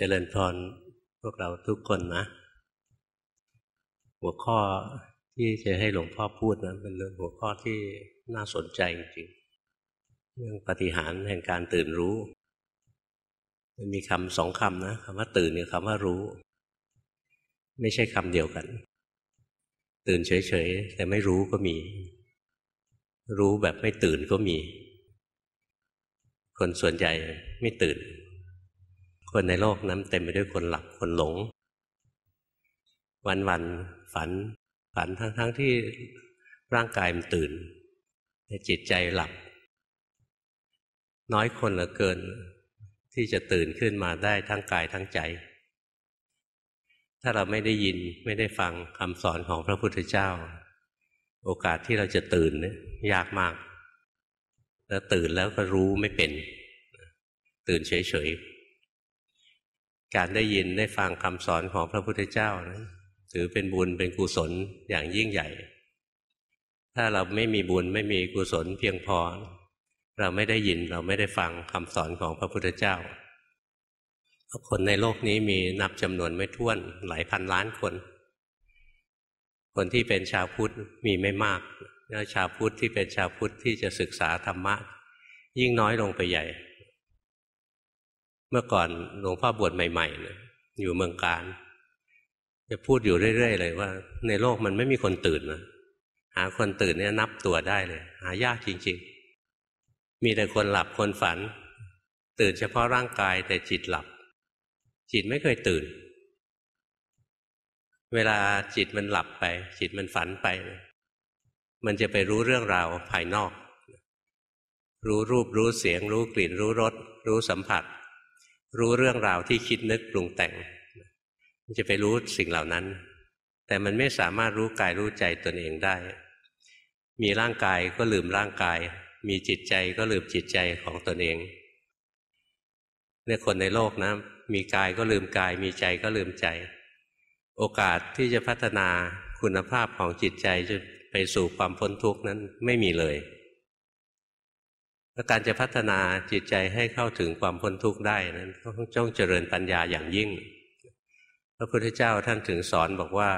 เจริญพรพวกเราทุกคนนะ หัวข้อที่จะให้หลวงพ่อพูดนะเป็นเรื่องหัวข้อที่น่าสนใจจริงเรื่องปฏิหารแห่งการตื่นรู้ มันมีคำสองคำนะคำว่าตื่นกับคำว่ารู้ ไม่ใช่คำเดียวกัน ตื่นเฉยๆ แต่ไม่รู้ก็มี รู้แบบไม่ตื่นก็มี คนส่วนใหญ่ไม่ตื่น คนในโลกนั้นเต็มไปด้วยคนหลับคนหลง วันวันฝัน ฝันทั้งๆทที่ร่างกายมันตื่นแต่จิตใจหลับ น้อยคนเหลือเกิน ที่จะตื่นขึ้นมาได้ทั้งกายทั้งใจ ถ้าเราไม่ได้ยินไม่ได้ฟังคำสอนของพระพุทธเจ้า โอกาสที่เราจะตื่นเนี่ยยากมาก แล้วตื่นแล้วก็รู้ไม่เป็น ตื่นเฉยๆ การได้ยินได้ฟังคำสอนของพระพุทธเจ้านะถือเป็นบุญเป็นกุศลอย่างยิ่งใหญ่ ถ้าเราไม่มีบุญไม่มีกุศลเพียงพอ เราไม่ได้ยินเราไม่ได้ฟังคำสอนของพระพุทธเจ้า คนในโลกนี้มีนับจำนวนไม่ถ้วนหลายพันล้านคน คนที่เป็นชาวพุทธมีไม่มากแล้วชาวพุทธที่เป็นชาวพุทธที่จะศึกษาธรรมะ ยิ่งน้อยลงไปใหญ่ เมื่อก่อนหลวงพ่อบวชใหม่ๆนะอยู่เมืองการจะพูดอยู่เรื่อยๆเลยว่า ในโลกมันไม่มีคนตื่นนะหาคนตื่นเนี่ยนับตัวได้เลย หายากจริง ๆ มีแต่คนหลับคนฝัน ตื่นเฉพาะร่างกายแต่จิตหลับ จิตไม่เคยตื่น เวลาจิตมันหลับไป จิตมันฝันไป มันจะไปรู้เรื่องราวภายนอก รู้รูปรู้เสียง รู้กลิ่น รู้รสรู้สัมผัส รู้เรื่องราวที่คิดนึกปรุงแต่ง มันจะไปรู้สิ่งเหล่านั้น แต่มันไม่สามารถรู้กายรู้ใจตนเองได้ มีร่างกายก็ลืมร่างกาย มีจิตใจก็ลืมจิตใจของตนเองเนี่ยคนในโลกนะ มีกายก็ลืมกาย มีใจก็ลืมใจ โอกาสที่จะพัฒนาคุณภาพของจิตใจจนไปสู่ความพ้นทุกข์นั้นไม่มีเลย การจะพัฒนาจิตใจให้เข้าถึงความพ้นทุกข์ได้นั้นต้องเจริญปัญญาอย่างยิ่ง พระพุทธเจ้าท่านถึงสอนบอกว่า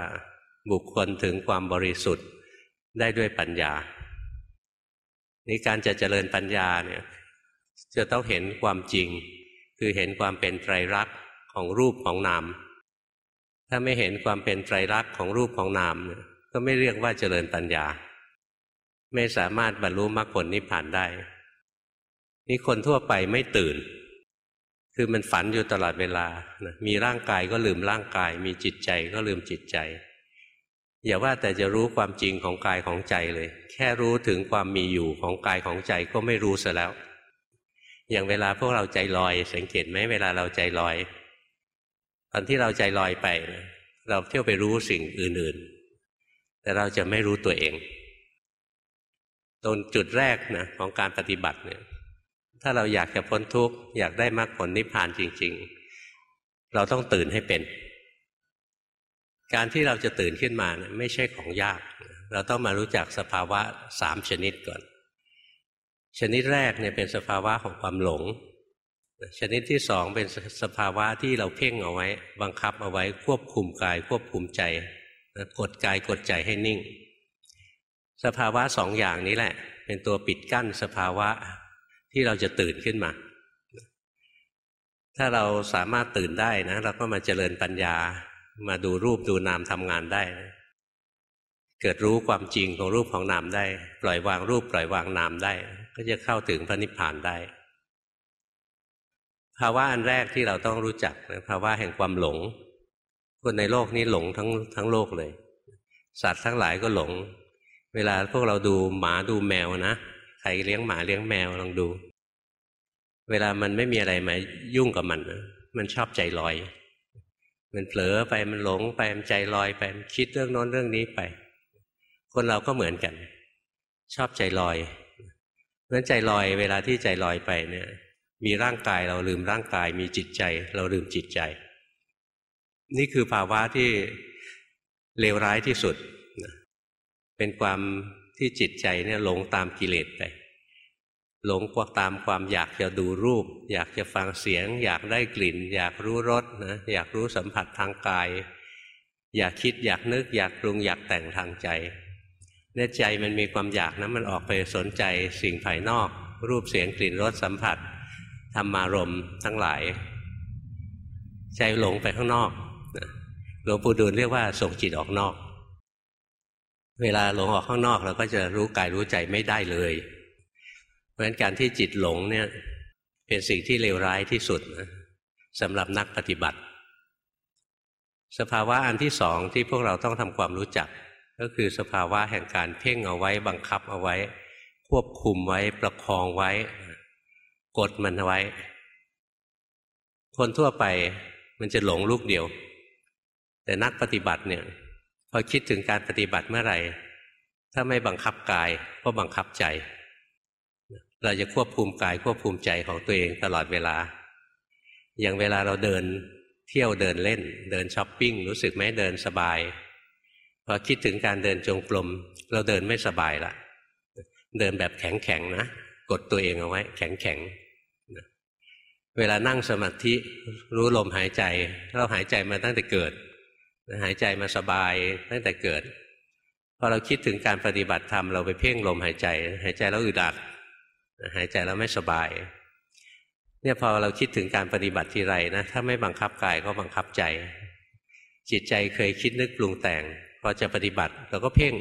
บุคคลถึงความบริสุทธิ์ได้ด้วยปัญญา นี่การจะเจริญปัญญาเนี่ยจะต้องเห็นความจริง คือเห็นความเป็นไตรลักษณ์ของรูปของนาม ถ้าไม่เห็นความเป็นไตรลักษณ์ของรูปของนามเนี่ยก็ไม่เรียกว่าเจริญปัญญา ไม่สามารถบรรลุมรรคผลนิพพานได้ นี่คนทั่วไปไม่ตื่น คือมันฝันอยู่ตลอดเวลานะมีร่างกายก็ลืมร่างกาย มีจิตใจก็ลืมจิตใจ อย่าว่าแต่จะรู้ความจริงของกายของใจเลย แค่รู้ถึงความมีอยู่ของกายของใจก็ไม่รู้ซะแล้ว อย่างเวลาพวกเราใจลอย สังเกตไหมเวลาเราใจลอย ตอนที่เราใจลอยไป เราเที่ยวไปรู้สิ่งอื่นๆ แต่เราจะไม่รู้ตัวเองตรงจุดแรกนะของการปฏิบัติเนี่ย ถ้าเราอยากจะพ้นทุกข์อยากได้มรรคผลนิพพานจริง ๆ เราต้องตื่นให้เป็น การที่เราจะตื่นขึ้นมานะไม่ใช่ของยาก เราต้องมารู้จักสภาวะสามชนิดก่อน ชนิดแรกเนี่ยเป็นสภาวะของความหลง ชนิดที่สองเป็นสภาวะที่เราเพ่งเอาไว้ บังคับเอาไว้ควบคุมกาย ควบคุมใจกดกายกดใจให้นิ่ง สภาวะสองอย่างนี้แหละ เป็นตัวปิดกั้นสภาวะ ที่เราจะตื่นขึ้นมา ถ้าเราสามารถตื่นได้นะ เราก็มาเจริญปัญญา มาดูรูปดูนามทำงานได้เกิดรู้ความจริงของรูปของนามได้ ปล่อยวางรูปปล่อยวางนามได้ ก็จะเข้าถึงพระนิพพานได้ ภาวะอันแรกที่เราต้องรู้จักนะภาวะแห่งความหลง คนในโลกนี้หลงทั้งทั้งโลกเลย สัตว์ทั้งหลายก็หลง เวลาพวกเราดูหมาดูแมวนะใครเลี้ยงหมาเลี้ยงแมวลองดู เวลามันไม่มีอะไรมายุ่งกับมันมันชอบใจลอย มันเผลอไปมันหลงไปมันใจลอยไปมันคิดเรื่องโน้นเรื่องนี้ไป คนเราก็เหมือนกัน ชอบใจลอยเพราะใจลอยเวลาที่ใจลอยไปเนี่ย มีร่างกายเราลืมร่างกาย มีจิตใจ เราลืมจิตใจ นี่คือภาวะที่เลวร้ายที่สุด เป็นความที่จิตใจเนี่ยหลงตามกิเลสไป หลงกวตามความอยากจะดูรูป อยากจะฟังเสียง อยากได้กลิ่น อยากรู้รสนะอยากรู้สัมผัสทางกาย อยากคิดอยากนึก อยากปรุงอยากแต่งทางใจเนี่ยใจมันมีความอยากนะมันออกไปสนใจสิ่งภายนอก รูปเสียงกลิ่นรสสัมผัสธรรมารมทั้งหลาย ใจหลงไปข้างนอกหลวงปู่ดูลเรียกว่าส่งจิตออกนอก เวลาหลงออกข้างนอกเราก็จะรู้กายรู้ใจไม่ได้เลย ราะฉะนั้นการที่จิตหลงเนี่ยเป็นสิ่งที่เลวร้ายที่สุดนะสำหรับนักปฏิบัติ สภาวะอันที่สองที่พวกเราต้องทำความรู้จัก ก็คือสภาวะแห่งการเพ่งเอาไว้บังคับเอาไว้ ควบคุมไว้ประคองไว้ กดมันไว้ คนทั่วไปมันจะหลงลูกเดียว แต่นักปฏิบัติเนี่ยพอคิดถึงการปฏิบัติเมื่อไหร่ ถ้าไม่บังคับกายก็บังคับใจ เราจะควบคุมกายควบคุมใจของตัวเองตลอดเวลา อย่างเวลาเราเดินเที่ยวเดินเล่น เดินช้อปปิ้งรู้สึกไหมเดินสบายพอคิดถึงการเดินจงกรมเราเดินไม่สบายละเดินแบบแข็งแข็งนะกดตัวเองเอาไว้ แข็งแข็งเวลานั่งสมาธิรู้ลมหายใจ เราหายใจมาตั้งแต่เกิด หายใจมาสบายตั้งแต่เกิดพอเราคิดถึงการปฏิบัติธรรมเราไปเพ่งลมหายใจ หายใจแล้วอึดอัด หายใจแล้วไม่สบาย เนี่ยพอเราคิดถึงการปฏิบัติทีไรนะถ้าไม่บังคับกายก็บังคับใจ จิตใจเคยคิดนึกปรุงแต่ง พอจะปฏิบัติเราก็เพ่ง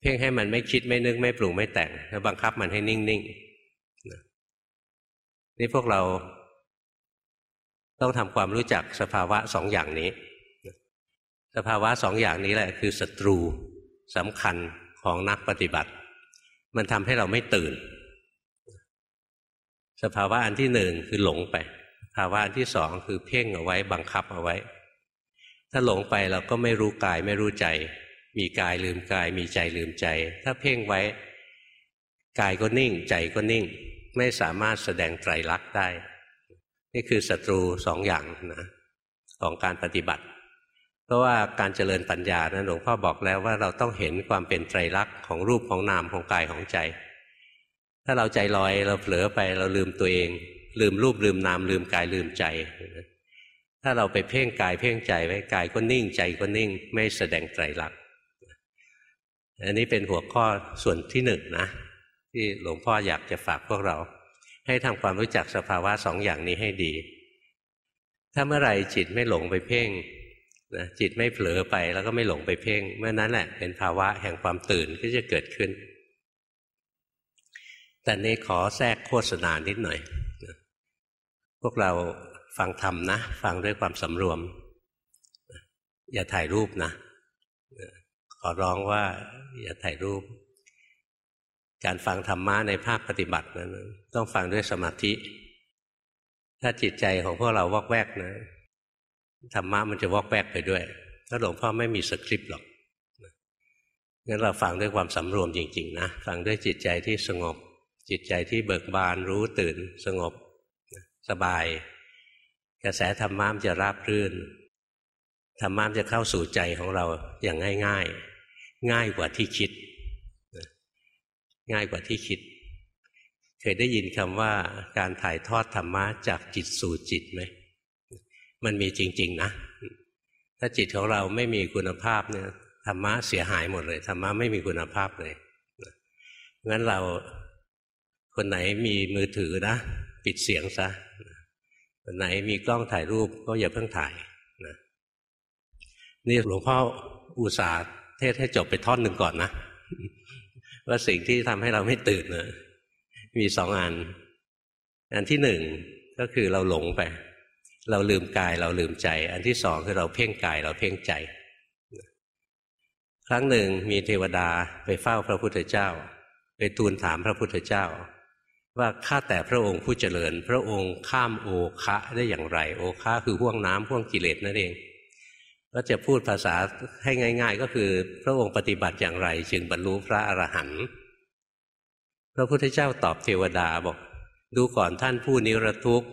เพ่งให้มันไม่คิดไม่นึกไม่ปรุงไม่แต่ง แล้วบังคับมันให้นิ่งๆนนี่พวกเราต้องทำความรู้จักสภาวะสองอย่างนี้ สภาวะสองอย่างนี้แหละคือศัตรูสำคัญของนักปฏิบัติ มันทำให้เราไม่ตื่น สภาวะอันที่หนึ่งคือหลงไปสภาวะอันที่สองคือเพ่งเอาไว้บังคับเอาไว้ ถ้าหลงไปเราก็ไม่รู้กายไม่รู้ใจ มีกายลืมกาย มีใจลืมใจ ถ้าเพ่งไว้ กายก็นิ่ง ใจก็นิ่ง ไม่สามารถแสดงไตรลักษณ์ได้ นี่คือศัตรูสองอย่างนะของการปฏิบัติ เพราะว่าการเจริญปัญญานะหลวงพ่อบอกแล้วว่าเราต้องเห็นความเป็นไตรลักษณ์ของรูปของนามของกายของใจ ถ้าเราใจลอยเราเผลอไปเราลืมตัวเอง ลืมรูปลืมนามลืมกายลืมใจ ถ้าเราไปเพ่งกายเพ่งใจไว้กายก็นิ่งใจก็นิ่ง ไม่แสดงไตรลักษณ์อันนี้เป็นหัวข้อส่วนที่หนึ่งนะ ที่หลวงพ่ออยากจะฝากพวกเรา ให้ทำความรู้จักสภาวะสองอย่างนี้ให้ดี ถ้าเมื่อไรจิตไม่หลงไปเพ่งนะจิตไม่เผลอไปแล้วก็ไม่หลงไปเพ่ง เมื่อนั้นแหละเป็นภาวะแห่งความตื่นที่จะเกิดขึ้น แต่นี้ขอแทรกโฆษณานิดหน่อย พวกเราฟังธรรมนะ ฟังด้วยความสำรวม อย่าถ่ายรูปนะ ขอร้องว่าอย่าถ่ายรูป การฟังธรรมะในภาคปฏิบัตินั้นต้องฟังด้วยสมาธิ ถ้าจิตใจของพวกเราวอกแวกนะธรรมะมันจะวอกแวกไปด้วย ถ้าหลวงพ่อไม่มีสคริปต์หรอกงั้นเราฟังด้วยความสำรวมจริง ๆ นะ ฟังด้วยจิตใจที่สงบ จิตใจที่เบิกบานรู้ตื่นสงบสบาย กระแสธรรมะมันจะราบรื่นธรรมะจะเข้าสู่ใจของเราอย่างง่าย ๆ ง่ายกว่าที่คิด ง่ายกว่าที่คิด เคยได้ยินคำว่าการถ่ายทอดธรรมะจากจิตสู่จิตไหมมันมีจริง ๆ นะ ถ้าจิตของเราไม่มีคุณภาพเนี่ยธรรมะเสียหายหมดเลยธรรมะไม่มีคุณภาพเลยงั้นเรา คนไหนมีมือถือนะ ปิดเสียงซะคนไหนมีกล้องถ่ายรูปก็อย่าเพิ่งถ่ายนะนี่หลวงพ่ออุตส่าห์เทศให้จบไปท่อนหนึ่งก่อนนะว่าสิ่งที่ทำให้เราไม่ตื่นนะมีสองอัน อันที่หนึ่งก็คือเราหลงไป เราลืมกายเราลืมใจ อันที่สองคือเราเพ่งกายเราเพ่งใจ ครั้งหนึ่งมีเทวดาไปเฝ้าพระพุทธเจ้า ไปทูลถามพระพุทธเจ้า ว่าข้าแต่พระองค์ผู้เจริญ พระองค์ข้ามโอคะได้อย่างไร โอคะคือห่วงน้ำห่วงกิเลสนั่นเองก็จะพูดภาษาให้ง่าย ๆ ก็คือ พระองค์ปฏิบัติอย่างไร จึงบรรลุพระอรหันต์พระพุทธเจ้าตอบเทวดาบอก ดูก่อนท่านผู้นิรทุกข์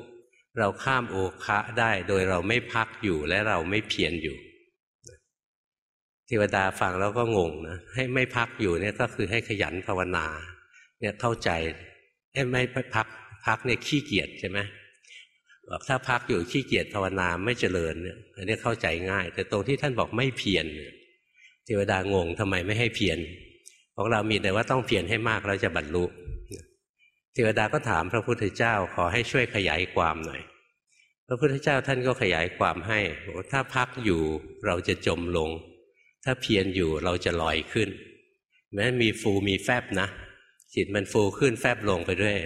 เราข้ามโอคะได้โดยเราไม่พักอยู่และเราไม่เพียรอยู่ เทวดาฟังแล้วก็งงนะให้ไม่พักอยู่เนี่ยก็คือให้ขยันภาวนา เนี่ยเข้าใจ เอ้ไม่พักพักเนี่ยขี้เกียจใช่ไหมบอกถ้าพักอยู่ขี้เกียจภาวนาไม่เจริญเนี่ยอันนี้เข้าใจง่าย แต่ตรงที่ท่านบอกไม่เพียรเทวดางงทำไมไม่ให้เพียรของเรามีแต่ว่าต้องเพียรให้มากเราจะบรรลุเทวดาก็ถามพระพุทธเจ้าขอให้ช่วยขยายความหน่อย พระพุทธเจ้าท่านก็ขยายความให้ถ้าพักอยู่เราจะจมลง ถ้าเพียรอยู่เราจะลอยขึ้นแม้มีฟูมีแฟบนะ จิตมันฟูขึ้นแฟบลงไปด้วย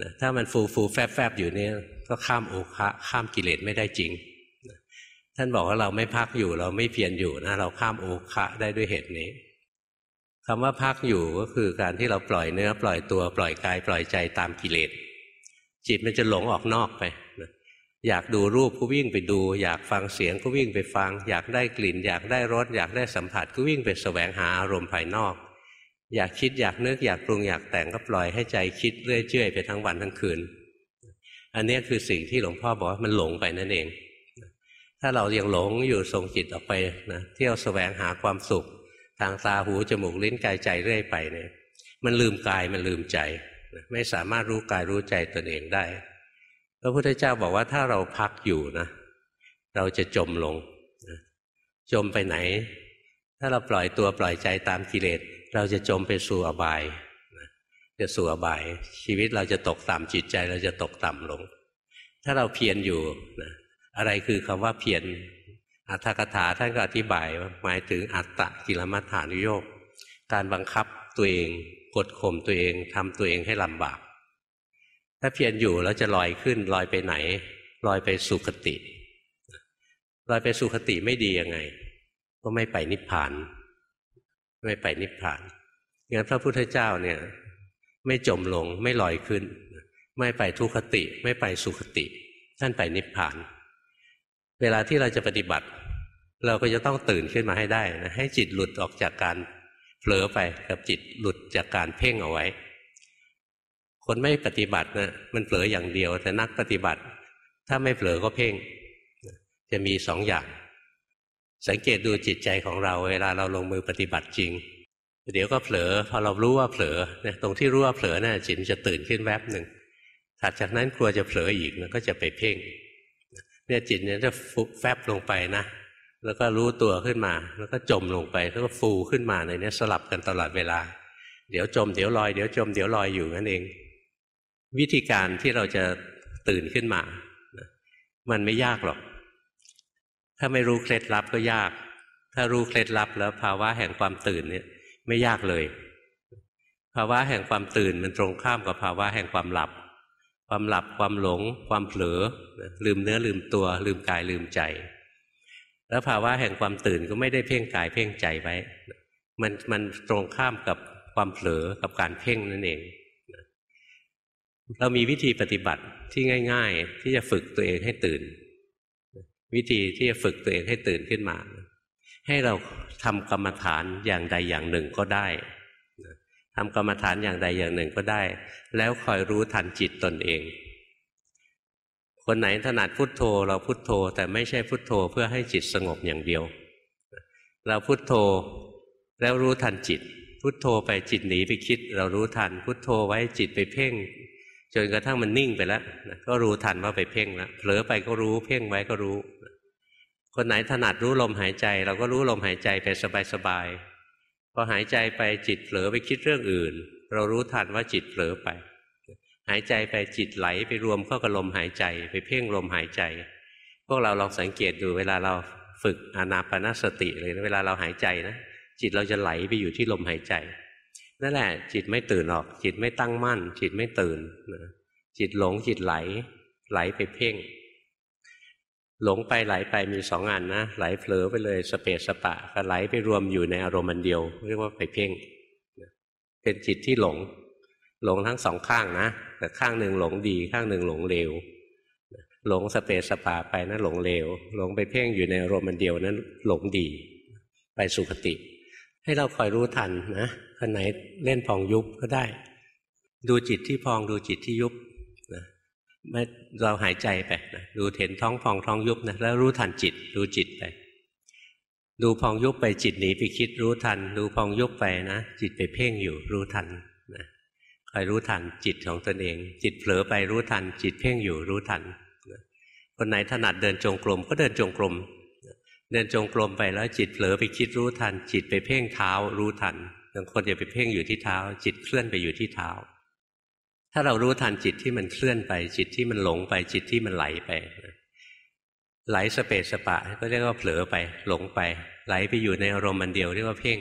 นะถ้ามันฟูฟูแฟบแฟบอยู่เนี่ยก็ข้ามโอคะข้ามกิเลสไม่ได้จริงนะท่านบอกว่าเราไม่พักอยู่เราไม่เพียรอยู่นะเราข้ามโอคะได้ด้วยเหตุนี้คำว่าพักอยู่ก็คือการที่เราปล่อยเนื้อ ปล่อยตัวปล่อยกาย ปล่อยใจตามกิเลสจิตมันจะหลงออกนอกไปนะอยากดูรูปก็วิ่งไปดู อยากฟังเสียงก็วิ่งไปฟัง อยากได้กลิ่น อยากได้รสอยากได้สัมผัสก็วิ่งไปแสวงหาอารมณ์ภายนอก อยากคิดอยากนึกอยากปรุงอยากแต่งก็ปล่อยให้ใจคิดเรื่อยเจื่อยไปทั้งวันทั้งคืน อันนี้คือสิ่งที่หลวงพ่อบอกว่ามันหลงไปนั่นเอง ถ้าเรายังหลงอยู่ทรงจิตออกไปนะเที่ยวสแสวงหาความสุข ทางตาหูจมูกลิ้นกายใจเรื่อยไปเนี่ยมันลืมกายมันลืมใจ ไม่สามารถรู้กายรู้ใจตนเองได้พระพุทธเจ้าบอกว่าถ้าเราพักอยู่นะ เราจะจมลงจมไปไหน ถ้าเราปล่อยตัวปล่อยใจตามกิเลส เราจะจมไปสู่อบายจะสู่อบาย ชีวิตเราจะตกต่ำจิตใจเราจะตกต่ำลง ถ้าเราเพียรอยู่นะอะไรคือคำว่าเพียรอัตถกถาท่านก็อธิบายว่าหมายถึงอัตตะกิลมัฏฐานุโยกการบังคับตัวเองกดข่มตัวเองทำตัวเองให้ลำบาก ถ้าเพียรอยู่แล้วจะลอยขึ้นลอยไปไหน ลอยไปสุคติลอยไปสุคติไม่ดียังไง ก็ไม่ไปนิพพาน ไม่ไปนิพพานงั้นพระพุทธเจ้าเนี่ย ไม่จมลงไม่ลอยขึ้น ไม่ไปทุคติ ไม่ไปสุคติ ท่านไปนิพพาน เวลาที่เราจะปฏิบัติ เราก็จะต้องตื่นขึ้นมาให้ได้นะให้จิตหลุดออกจากการเผลอไปกับจิตหลุดจากการเพ่งเอาไว้ คนไม่ปฏิบัตินะมันเผลออย่างเดียว แต่นักปฏิบัติ ถ้าไม่เผลอก็เพ่ง จะมีสองอย่าง สังเกตดูจิตใจของเรา เวลาเราลงมือปฏิบัติจริง เดี๋ยวก็เผลอ พอเรารู้ว่าเผลอนี่ยตรงที่รู้ว่าเผลอนะ่ะจิตจะตื่นขึ้นแวบหนึ่งถัดจากนั้นกลัวจะเผลออีกนะก็จะไปเพ่งเนี่ยจิตเนี่ยจะฟุบแฟบลงไปนะ แล้วก็รู้ตัวขึ้นมา แล้วก็จมลงไป แล้วก็ฟูขึ้นมาในนี้สลับกันตลอดเวลา เดี๋ยวจมเดี๋ยวลอยเดี๋ยวจมเดี๋ยวลอยอยู่นั่นเอง วิธีการที่เราจะตื่นขึ้นมา มันไม่ยากหรอก ถ้าไม่รู้เคล็ดลับก็ยาก ถ้ารู้เคล็ดลับแล้วภาวะแห่งความตื่นเนี่ยไม่ยากเลย ภาวะแห่งความตื่นมันตรงข้ามกับภาวะแห่งความหลับ ความหลับความหลง ความเผลอลืมเนื้อลืมตัว ลืมกายลืมใจ แล้วภาวะแห่งความตื่นก็ไม่ได้เพ่งกายเพ่งใจไว้มันมันตรงข้ามกับความเผลอกับการเพ่งนั่นเอง เรามีวิธีปฏิบัติที่ง่าย ๆ ที่จะฝึกตัวเองให้ตื่น วิธีที่จะฝึกตัวเองให้ตื่นขึ้นมา ให้เราทำกรรมฐานอย่างใดอย่างหนึ่งก็ได้ทำกรรมฐานอย่างใดอย่างหนึ่งก็ได้ แล้วคอยรู้ทันจิตตนเอง คนไหนถนัดพุทโธ เราพุทโธ แต่ไม่ใช่พุทโธเพื่อให้จิตสงบอย่างเดียว เราพุทโธแล้วรู้ทันจิต พุทโธไปจิตหนีไปคิด เรารู้ทัน พุทโธไว้จิตไปเพ่ง จนกระทั่งมันนิ่งไปแล้วก็รู้ทันว่าไปเพ่งแล้วเผลอไปก็รู้เพ่งไว้ก็รู้ คนไหนถนัดรู้ลมหายใจ เราก็รู้ลมหายใจไปสบายๆพอหายใจไปจิตเผลอไปคิดเรื่องอื่น เรารู้ทันว่าจิตเผลอไป หายใจไปจิตไหลไปรวมเข้ากับลมหายใจ ไปเพ่งลมหายใจ พวกเราลองสังเกตดูเวลาเราฝึกอนาปนสติเลยเวลาเราหายใจนะจิตเราจะไหลไปอยู่ที่ลมหายใจ นั่นแหละ จิตไม่ตื่นออก จิตไม่ตั้งมั่น จิตไม่ตื่นนะจิตหลงจิตไหล ไหลไปเพ่ง หลงไปไหลไปมีสองอันนะไหลเผลอไปเลยสเปสสปะก็ไหลไปรวมอยู่ในอารมณ์อันเดียว เรียกว่าไปเพ่ง เป็นจิตที่หลง หลงทั้งสองข้างนะ แต่ข้างหนึ่งหลงดีข้างหนึ่งหลงเลวหลงสเปสสปะไปนะหลงเลวหลงไปเพ่งอยู่ในอารมณ์อันเดียวนั้นหลงดี ไปสุคติ ให้เราคอยรู้ทันนะคนไหนเล่นพองยุบก็ได้ ดูจิตที่พองดูจิตที่ยุบ เราหายใจไปนะดูเห็นท้องพองท้องยุบนะแล้วรู้ทันจิต ดูจิตไป ดูพองยุบไปจิตหนีไปคิดรู้ทัน ดูพองยุบไปนะจิตไปเพ่งอยู่รู้ทันนะคอยรู้ทันจิตของตนเอง จิตเผลอไปรู้ทัน จิตเพ่งอยู่รู้ทันคนไหนถนัดเดินจงกรมก็เดินจงกรมเดินจงกรมไปแล้วจิตเผลอไปคิดรู้ทัน จิตไปเพ่งเท้ารู้ทันบางคนอย่าไปเพ่งอยู่ที่เท้า จิตเคลื่อนไปอยู่ที่เท้า ถ้าเรารู้ทันจิตที่มันเคลื่อนไป จิตที่มันหลงไป จิตที่มันไหลไปไหลสเปสสปะ ก็เรียกว่าเผลอไป หลงไป ไหลไปอยู่ในอารมณ์มันเดียวเรียกว่าเพ่ง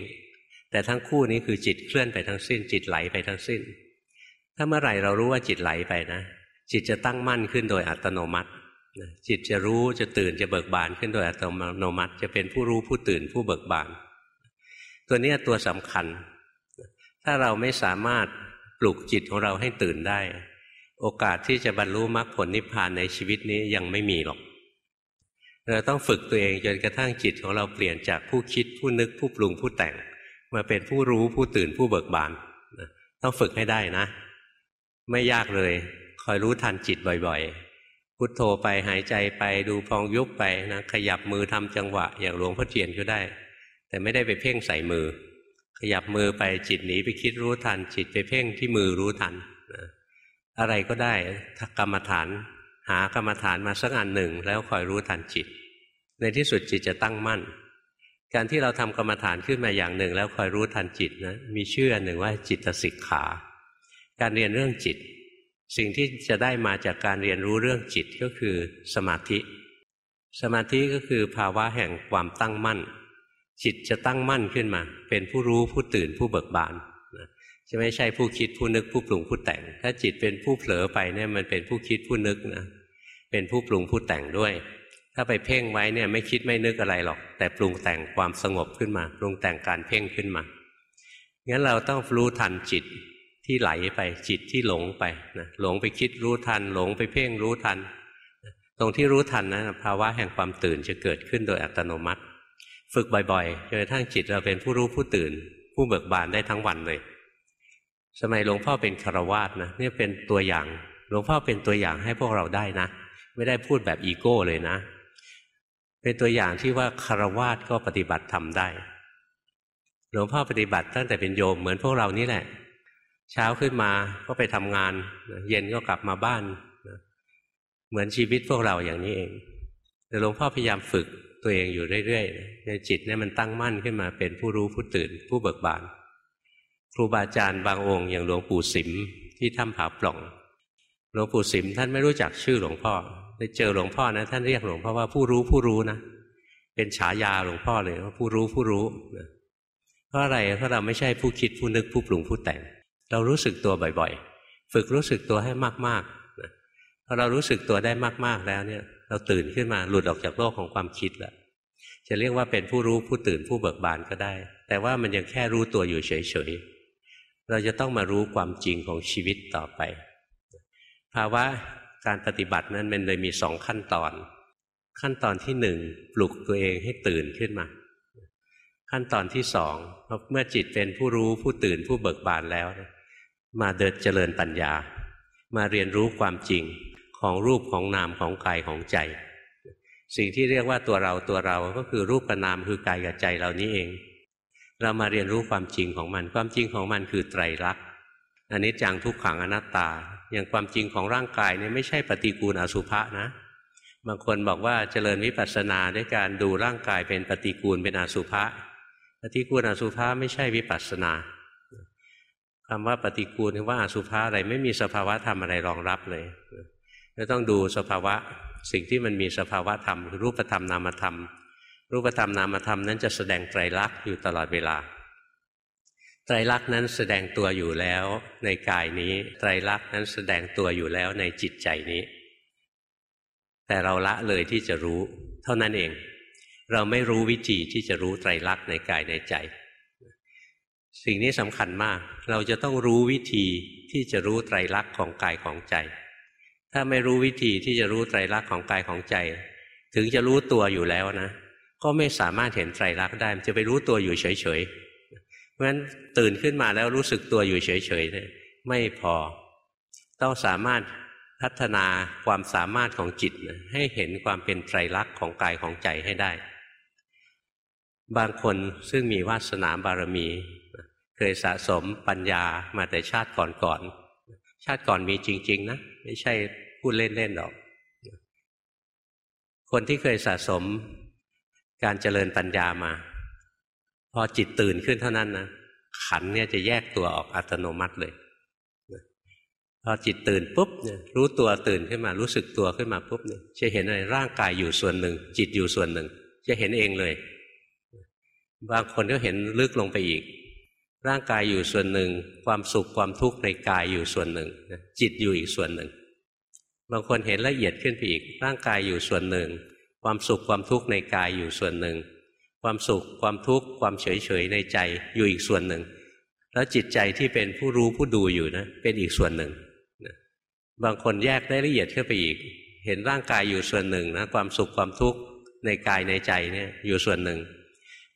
แต่ทั้งคู่นี้คือจิตเคลื่อนไปทั้งสิ้น จิตไหลไปทั้งสิ้น ถ้าเมื่อไหร่เรารู้ว่าจิตไหลไปนะ จิตจะตั้งมั่นขึ้นโดยอัตโนมัติจิตจะรู้จะตื่นจะเบิกบานขึ้นโดยอัตโนมัติ จะเป็นผู้รู้ผู้ตื่นผู้เบิกบาน ตัวนี้ตัวสำคัญ ถ้าเราไม่สามารถ ปลุกจิตของเราให้ตื่นได้ โอกาสที่จะบรรลุมรรคผลนิพพานในชีวิตนี้ยังไม่มีหรอก เราต้องฝึกตัวเองจนกระทั่งจิตของเราเปลี่ยนจากผู้คิดผู้นึกผู้ปรุงผู้แต่ง มาเป็นผู้รู้ผู้ตื่นผู้เบิกบานต้องฝึกให้ได้นะ ไม่ยากเลย คอยรู้ทันจิตบ่อยๆ พุโทโธไปหายใจไปดูพองยุบไปนะขยับมือทำจังหวะ อย่างหลวงพ่อเทียนก็ได้ แต่ไม่ได้ไปเพ่งใส่มือ ขยับมือไปจิตหนีไปคิดรู้ทัน จิตไปเพ่งที่มือรู้ทันอะไรก็ได้กรรมฐาน หากรรมฐานมาสักอันหนึ่ง แล้วคอยรู้ทันจิต ในที่สุดจิตจะตั้งมั่น การที่เราทำกรรมฐานขึ้นมาอย่างหนึ่ง แล้วคอยรู้ทันจิตนะมีชื่อหนึ่งว่าจิตสิกขา การเรียนเรื่องจิต สิ่งที่จะได้มาจากการเรียนรู้เรื่องจิตก็คือสมาธิ สมาธิก็คือภาวะแห่งความตั้งมั่น จิตจะตั้งมั่นขึ้นมา เป็นผู้รู้ผู้ตื่นผู้เบิกบานจะไม่ใช่ผู้คิดผู้นึกผู้ปรุงผู้แต่ง ถ้าจิตเป็นผู้เผลอไปเนี่ยมันเป็นผู้คิดผู้นึกนะเป็นผู้ปรุงผู้แต่งด้วย ถ้าไปเพ่งไว้เนี่ยไม่คิดไม่นึกอะไรหรอก แต่ปรุงแต่งความสงบขึ้นมา ปรุงแต่งการเพ่งขึ้นมางั้นเราต้องรู้ทันจิตที่ไหลไปจิตที่หลงไปนะหลงไปคิดรู้ทัน หลงไปเพ่งรู้ทัน ตรงที่รู้ทันนะภาวะแห่งความตื่นจะเกิดขึ้นโดยอัตโนมัติ ฝึกบ่อยๆจนกระทั่งจิตเราเป็นผู้รู้ผู้ตื่น ผู้เบิกบานได้ทั้งวันเลย สมัยหลวงพ่อเป็นคารวาสนะนี่เป็นตัวอย่าง หลวงพ่อเป็นตัวอย่างให้พวกเราได้นะ ไม่ได้พูดแบบอีโก้เลยนะ เป็นตัวอย่างที่ว่าคารวาสก็ปฏิบัติทำได้ หลวงพ่อปฏิบัติตั้งแต่เป็นโยมเหมือนพวกเรานี่แหละ เช้าขึ้นมาก็ไปทำงาน เย็นก็กลับมาบ้าน เหมือนชีวิตพวกเราอย่างนี้เองแต่หลวงพ่อพยายามฝึก ตัวเองอยู่เรื่อยๆในจิตเนี่ยมันตั้งมั่นขึ้นมาเป็นผู้รู้ผู้ตื่น ผู้เบิกบาน ครูบาอาจารย์บางองค์อย่างหลวงปู่สิมที่ถ้ำผาปล่องหลวงปู่สิมท่านไม่รู้จักชื่อหลวงพ่อได้เจอหลวงพ่อนะท่านเรียกหลวงพ่อว่าผู้รู้ผู้รู้นะเป็นฉายาหลวงพ่อเลยว่าผู้รู้ผู้รู้นะเพราะอะไรเพราะเราไม่ใช่ผู้คิดผู้นึกผู้ปรุงผู้แต่ง เรารู้สึกตัวบ่อยๆ ฝึกรู้สึกตัวให้มากๆนะพอเรารู้สึกตัวได้มากๆแล้วเนี่ย เราตื่นขึ้นมาหลุดออกจากโลกของความคิดแล้วจะเรียกว่าเป็นผู้รู้ผู้ตื่นผู้เบิกบานก็ได้ แต่ว่ามันยังแค่รู้ตัวอยู่เฉยๆ เราจะต้องมารู้ความจริงของชีวิตต่อไป ภาวะการปฏิบัตินั้นมันเลยมีสองขั้นตอน ขั้นตอนที่หนึ่งปลุกตัวเองให้ตื่นขึ้นมา ขั้นตอนที่สองเมื่อจิตเป็นผู้รู้ผู้ตื่นผู้เบิกบานแล้ว มาเดินเจริญปัญญา มาเรียนรู้ความจริง ของรูปของนามของกายของใจ สิ่งที่เรียกว่าตัวเราตัวเราก็คือรูปกับนามคือกายกับใจเรานี้เอง เรามาเรียนรู้ความจริงของมัน ความจริงของมันคือไตรลักษณ์อันนี้จังทุกขังอนัตตา อย่างความจริงของร่างกายเนี่ยไม่ใช่ปฏิกูลอสุภะนะ บางคนบอกว่าเจริญวิปัสสนาด้วยการดูร่างกายเป็นปฏิกูลเป็นอสุภะปฏิกูลอสุภะไม่ใช่วิปัสสนาคำว่าปฏิกูลคำว่าอสุภะอะไรไม่มีสภาวะธรรมอะไรรองรับเลย ก็ต้องดูสภาวะสิ่งที่มันมีสภาวะธรรมคือรูปธรรมนามธรรม รูปธรรมนามธรรมนั้นจะแสดงไตรลักษณ์อยู่ตลอดเวลา ไตรลักษณ์นั้นแสดงตัวอยู่แล้วในกายนี้ ไตรลักษณ์นั้นแสดงตัวอยู่แล้วในจิตใจนี้ แต่เราละเลยที่จะรู้ เท่านั้นเอง เราไม่รู้วิธีที่จะรู้ไตรลักษณ์ในกายในใจ สิ่งนี้สำคัญมาก เราจะต้องรู้วิธีที่จะรู้ไตรลักษณ์ของกายของใจ ถ้าไม่รู้วิธีที่จะรู้ไตรลักษณ์ของกายของใจ ถึงจะรู้ตัวอยู่แล้วนะ ก็ไม่สามารถเห็นไตรลักษณ์ได้จะไปรู้ตัวอยู่เฉยๆเพราะฉะนั้นตื่นขึ้นมาแล้วรู้สึกตัวอยู่เฉยๆเนี่ยไม่พอ ต้องสามารถพัฒนาความสามารถของจิตให้เห็นความเป็นไตรลักษณ์ของกายของใจให้ได้ บางคนซึ่งมีวาสนาบารมี เคยสะสมปัญญามาแต่ชาติก่อนๆชาติก่อนมีจริง ๆ นะไม่ใช่พูดเล่นๆหรอก คนที่เคยสะสมการเจริญปัญญามา พอจิตตื่นขึ้นเท่านั้นนะขันเนี่ยจะแยกตัวออกอัตโนมัติเลยพอจิตตื่นปุ๊บเนี่ยรู้ตัวตื่นขึ้นมารู้สึกตัวขึ้นมาปุ๊บเนี่ยจะเห็นอะไรร่างกายอยู่ส่วนหนึ่ง จิตอยู่ส่วนหนึ่ง จะเห็นเองเลย บางคนก็เห็นลึกลงไปอีก ร่างกายอยู่ส่วนหนึ่ง ความสุขความทุกข์ในกายอยู่ส่วนหนึ่ง จิตอยู่อีกส่วนหนึ่ง บางคนเห็นละเอียดขึ้นไปอีก ร่างกายอยู่ส่วนหนึ่ง ความสุขความทุกข์ในกายอยู่ส่วนหนึ่ง ความสุขความทุกข์ความเฉยเฉยในใจอยู่อีกส่วนหนึ่ง แล้วจิตใจที่เป็นผู้รู้ผู้ดูอยู่นะเป็นอีกส่วนหนึ่งบางคนแยกได้ละเอียดขึ้นไปอีก เห็นร่างกายอยู่ส่วนหนึ่งนะความสุขความทุกข์ในกายในใจเนี่ยอยู่ส่วนหนึ่ง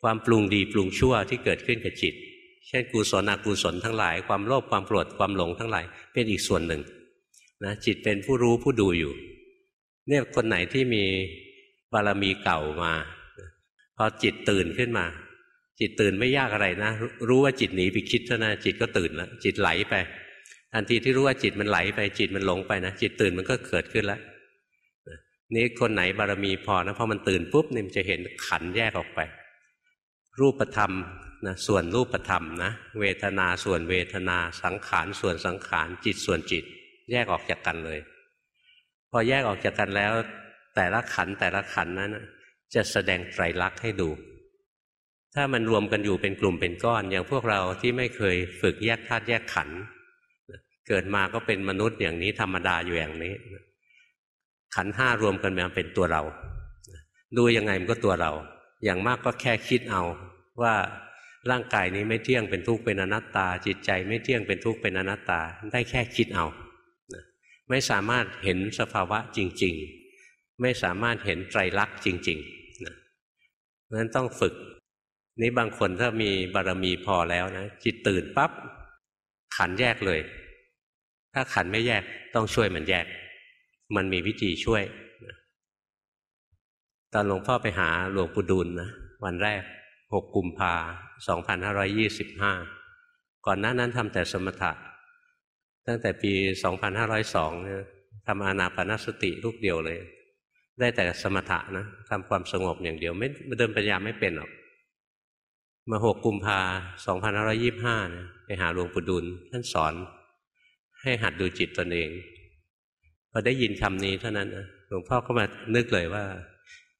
ความปรุงดีปรุงชั่วที่เกิดขึ้นกับจิต เช่นกุศลอกุศลทั้งหลาย ความโลภความโกรธความหลงทั้งหลาย เป็นอีกส่วนหนึ่งนะจิตเป็นผู้รู้ผู้ดูอยู่ เนี่ยคนไหนที่มีบารมีเก่ามา พอจิตตื่นขึ้นมา จิตตื่นไม่ยากอะไรนะ รู้ว่าจิตหนีไปคิดเท่านั้นจิตก็ตื่นแล้วจิตไหลไปทันทีที่รู้ว่าจิตมันไหลไปจิตมันหลงไปนะจิตตื่นมันก็เกิดขึ้นแล้วนี่คนไหนบารมีพอนะพอมันตื่นปุ๊บนี่มันจะเห็นขันแยกออกไป รูปธรรม นะส่วนรูปธรรมนะเวทนาส่วนเวทนาสังขารส่วนสังขารจิตส่วนจิต แยกออกจากกันเลย พอแยกออกจากกันแล้ว แต่ละขันแต่ละขันนั้นจะแสดงไตรลักษณ์ให้ดู ถ้ามันรวมกันอยู่เป็นกลุ่มเป็นก้อน อย่างพวกเราที่ไม่เคยฝึกแยกธาตุแยกขันเกิดมาก็เป็นมนุษย์อย่างนี้ธรรมดาอยู่อย่างนี้ ขันห้ารวมกันมาเป็นตัวเรา ดูยังไงมันก็ตัวเรา อย่างมากก็แค่คิดเอาว่า ร่างกายนี้ไม่เที่ยงเป็นทุกข์เป็นอนัตตา จิตใจไม่เที่ยงเป็นทุกข์เป็นอนัตตาได้แค่คิดเอาไม่สามารถเห็นสภาวะจริง ๆ ไม่สามารถเห็นไตรลักษณ์จริงๆนะเพราะฉะนั้นต้องฝึก นี้บางคนถ้ามีบารมีพอแล้วนะจิตตื่นปับ๊บขันแยกเลย ถ้าขันไม่แยกต้องช่วยมันแยก มันมีวิธีช่วย ตอนหลวงพ่อไปหาหลวงปู่ดูลนะวันแรก หกกุมภาสองพันห้าร้อยี่สิบห้าก่อนหน้านั้นทำแต่สมถะ ตั้งแต่ปีสองพันห้าร้อยสองเนี่ยทำอานาปนสติลูกเดียวเลย ได้แต่สมถะนะทำความสงบอย่างเดียวไม่เดินปัญญาไม่เป็นหรอกมาหกกุมภาสองพันห้าร้อยี่บห้าเนี่ยไปหาหลวงปู่ดูลท่านสอน ให้หัดดูจิตตนเอง พอได้ยินคำนี้เท่านั้นนะหลวงพ่อก็มานึกเลยว่า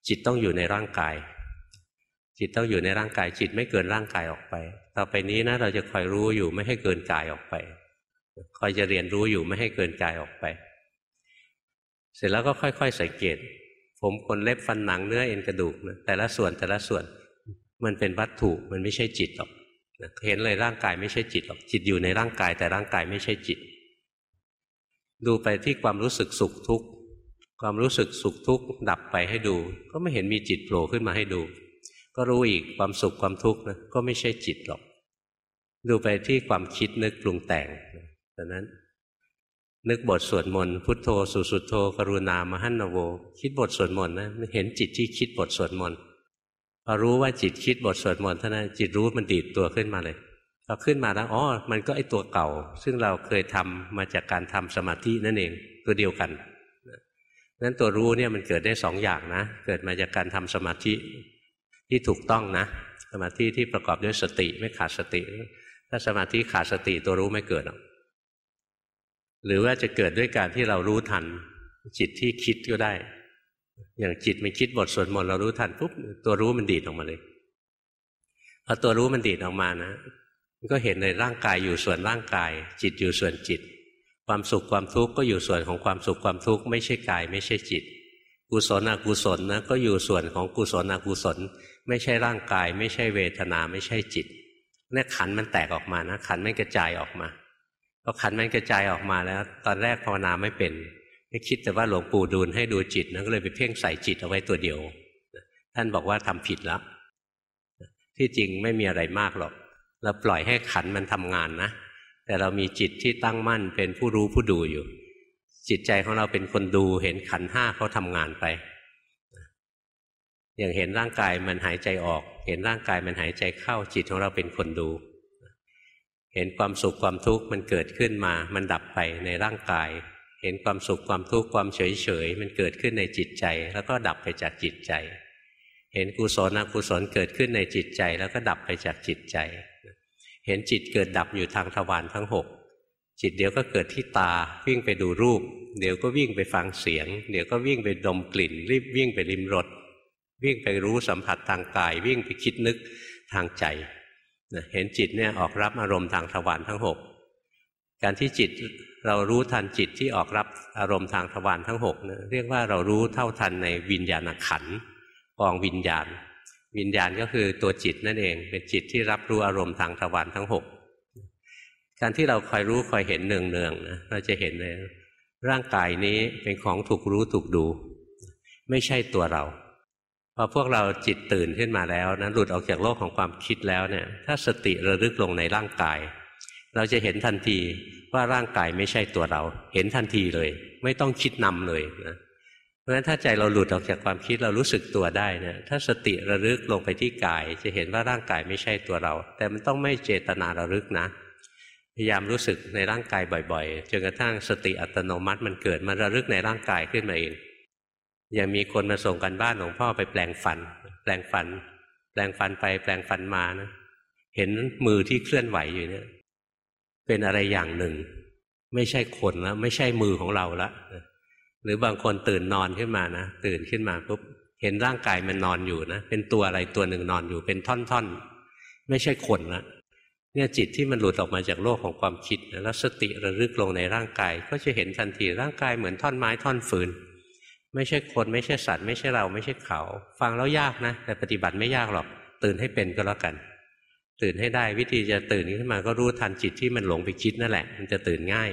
จิตต้องอยู่ในร่างกาย จิตต้องอยู่ในร่างกายจิตไม่เกินร่างกายออกไป ต่อไปนี้นะเราจะคอยรู้อยู่ไม่ให้เกินกายออกไป คอยจะเรียนรู้อยู่ไม่ให้เกินกายออกไป เสร็จแล้วก็ค่อย ๆสังเกต ผมขนเล็บฟันหนังเนื้อเอ็นกระดูกนะแต่ละส่วนแต่ละส่วนมันเป็นวัตถุมันไม่ใช่จิตหรอกเห็นเลยร่างกายไม่ใช่จิตหรอกจิตอยู่ในร่างกาย แต่ร่างกายไม่ใช่จิต ดูไปที่ความรู้สึกสุขทุกข์ความรู้สึกสุขทุกข์ดับไปให้ดู ก็ไม่เห็นมีจิตโผล่ขึ้นมาให้ดู ก็รู้อีกความสุขความทุกข์นะก็ไม่ใช่จิตหรอก ดูไปที่ความคิดนึกปรุงแต่งดังนั้น นึกบทสวดมนต์พุทโธสุสุโธกรุณามหันนโว คิดบทสวดมนต์นะเห็นจิตที่คิดบทสวดมนต์พอรู้ว่าจิตคิดบทสวดมนต์เท่านั้นจิตรู้มันดีดตัวขึ้นมาเลยพอขึ้นมาแล้วอ๋อมันก็ไอตัวเก่า ซึ่งเราเคยทำมาจากการทำสมาธินั่นเองตัวเดียวกันนั้นตัวรู้เนี่ยมันเกิดได้สองอย่างนะ เกิดมาจากการทำสมาธิ ที่ถูกต้องนะ สมาธิที่ประกอบด้วยสติไม่ขาดสติ ถ้าสมาธิขาดสติตัวรู้ไม่เกิดหรอกหรือว่าจะเกิดด้วยการที่เรารู้ทัน จิตที่คิดก็ได้ อย่างจิตมันคิดบทสวดมนต์เรารู้ทันปุ๊บตัวรู้มันดีดออกมาเลยพอตัวรู้มันดีดออกมานะมันก็เห็นในร่างกายอยู่ส่วนร่างกาย จิตอยู่ส่วนจิต ความสุขความทุกข์ก็อยู่ส่วนของความสุขความทุกข์ไม่ใช่กาย ไม่ใช่จิต กุศลอกุศลนะก็อยู่ส่วนของกุศลอกุศล ไม่ใช่ร่างกาย ไม่ใช่เวทนาไม่ใช่จิตเนี่ยขันมันแตกออกมานะขันมันกระจายออกมาพอขันมันกระจายออกมาแล้ว ตอนแรกภาวนาไม่เป็นคิดแต่ว่าหลวงปู่ดูลให้ดูจิตนะก็เลยไปเพ่งใส่จิตเอาไว้ตัวเดียว ท่านบอกว่าทำผิดแล้ว ที่จริงไม่มีอะไรมากหรอกเราปล่อยให้ขันมันทำงานนะ แต่เรามีจิตที่ตั้งมั่นเป็นผู้รู้ผู้ดูอยู่ จิตใจของเราเป็นคนดูเห็นขันห้าเขาทำงานไป อย่างเห็นร่างกายมันหายใจออก เห็นร่างกายมันหายใจเข้าจิตของเราเป็นคนดู เห็นความสุขความทุกข์มันเกิดขึ้นมา มันดับไปในร่างกาย เห็นความสุขความทุกข์ความเฉยเฉยมันเกิดขึ้นในจิตใจ แล้วก็ดับไปจากจิตใจ เห็นกุศลอกุศลเกิดขึ้นในจิตใจ แล้วก็ดับไปจากจิตใจ เห็นจิตเกิดดับอยู่ทางทวารทั้งหกจิตเดี๋ยวก็เกิดที่ตาวิ่งไปดูรูป เดี๋ยวก็วิ่งไปฟังเสียง เดี๋ยวก็วิ่งไปดมกลิ่นรีบวิ่งไปริมรส วิ่งไปรู้สัมผัสทางกาย วิ่งไปคิดนึกทางใจเห็นจิตเนี่ยออกรับอารมณ์ทางทวารทั้งหกการที่จิตเรารู้ทันจิตที่ออกรับอารมณ์ทางทวารทั้งหกเนี่ยเรียกว่าเรารู้เท่าทันในวิญญาณขันกองวิญญาณ วิญญาณก็คือตัวจิตนั่นเองเป็นจิตที่รับรู้อารมณ์ทางทวารทั้งหกการที่เราคอยรู้คอยเห็นเนืองๆนะเราจะเห็นเลยร่างกายนี้เป็นของถูกรู้ถูกดู ไม่ใช่ตัวเรา พอพวกเราจิตตื่นขึ้นมาแล้วนะหลุดออกจากโลกของความคิดแล้วเนี่ย ถ้าสติระลึกลงในร่างกาย เราจะเห็นทันทีว่าร่างกายไม่ใช่ตัวเรา เห็นทันทีเลย ไม่ต้องคิดนำเลยนะเพราะฉะนั้นถ้าใจเราหลุดออกจากความคิดเรารู้สึกตัวได้เนี่ยถ้าสติระลึกลงไปที่กาย จะเห็นว่าร่างกายไม่ใช่ตัวเรา แต่มันต้องไม่เจตนาระลึกนะ พยายามรู้สึกในร่างกายบ่อยๆจนกระทั่งสติอัตโนมัติมันเกิดมันระลึกในร่างกายขึ้นมาเอง ยังมีคนมาส่งกันบ้านหลวงพ่อไปแปลงฟัน แปลงฟัน แปลงฟันไปแปลงฟันมานะเห็นมือที่เคลื่อนไหวอยู่เนี่ย เป็นอะไรอย่างหนึ่ง ไม่ใช่คนแล้วไม่ใช่มือของเราละหรือบางคนตื่นนอนขึ้นมานะตื่นขึ้นมาปุ๊บเห็นร่างกายมันนอนอยู่นะเป็นตัวอะไรตัวหนึ่งนอนอยู่เป็นท่อนๆ ไม่ใช่คนละเนี่ยจิตที่มันหลุดออกมาจากโลกของความคิดแล้วสติระลึกลงในร่างกาย ก็จะเห็นทันทีร่างกายเหมือนท่อนไม้ท่อนฟืน ไม่ใช่คนไม่ใช่สัตว์ ไม่ใช่เราไม่ใช่เขา ฟังแล้วยากนะ แต่ปฏิบัติไม่ยากหรอก ตื่นให้เป็นก็แล้วกัน ตื่นให้ได้วิธีจะตื่นขึ้นมาก็รู้ทันจิตที่มันหลงไปคิดนั่นแหละ มันจะตื่นง่าย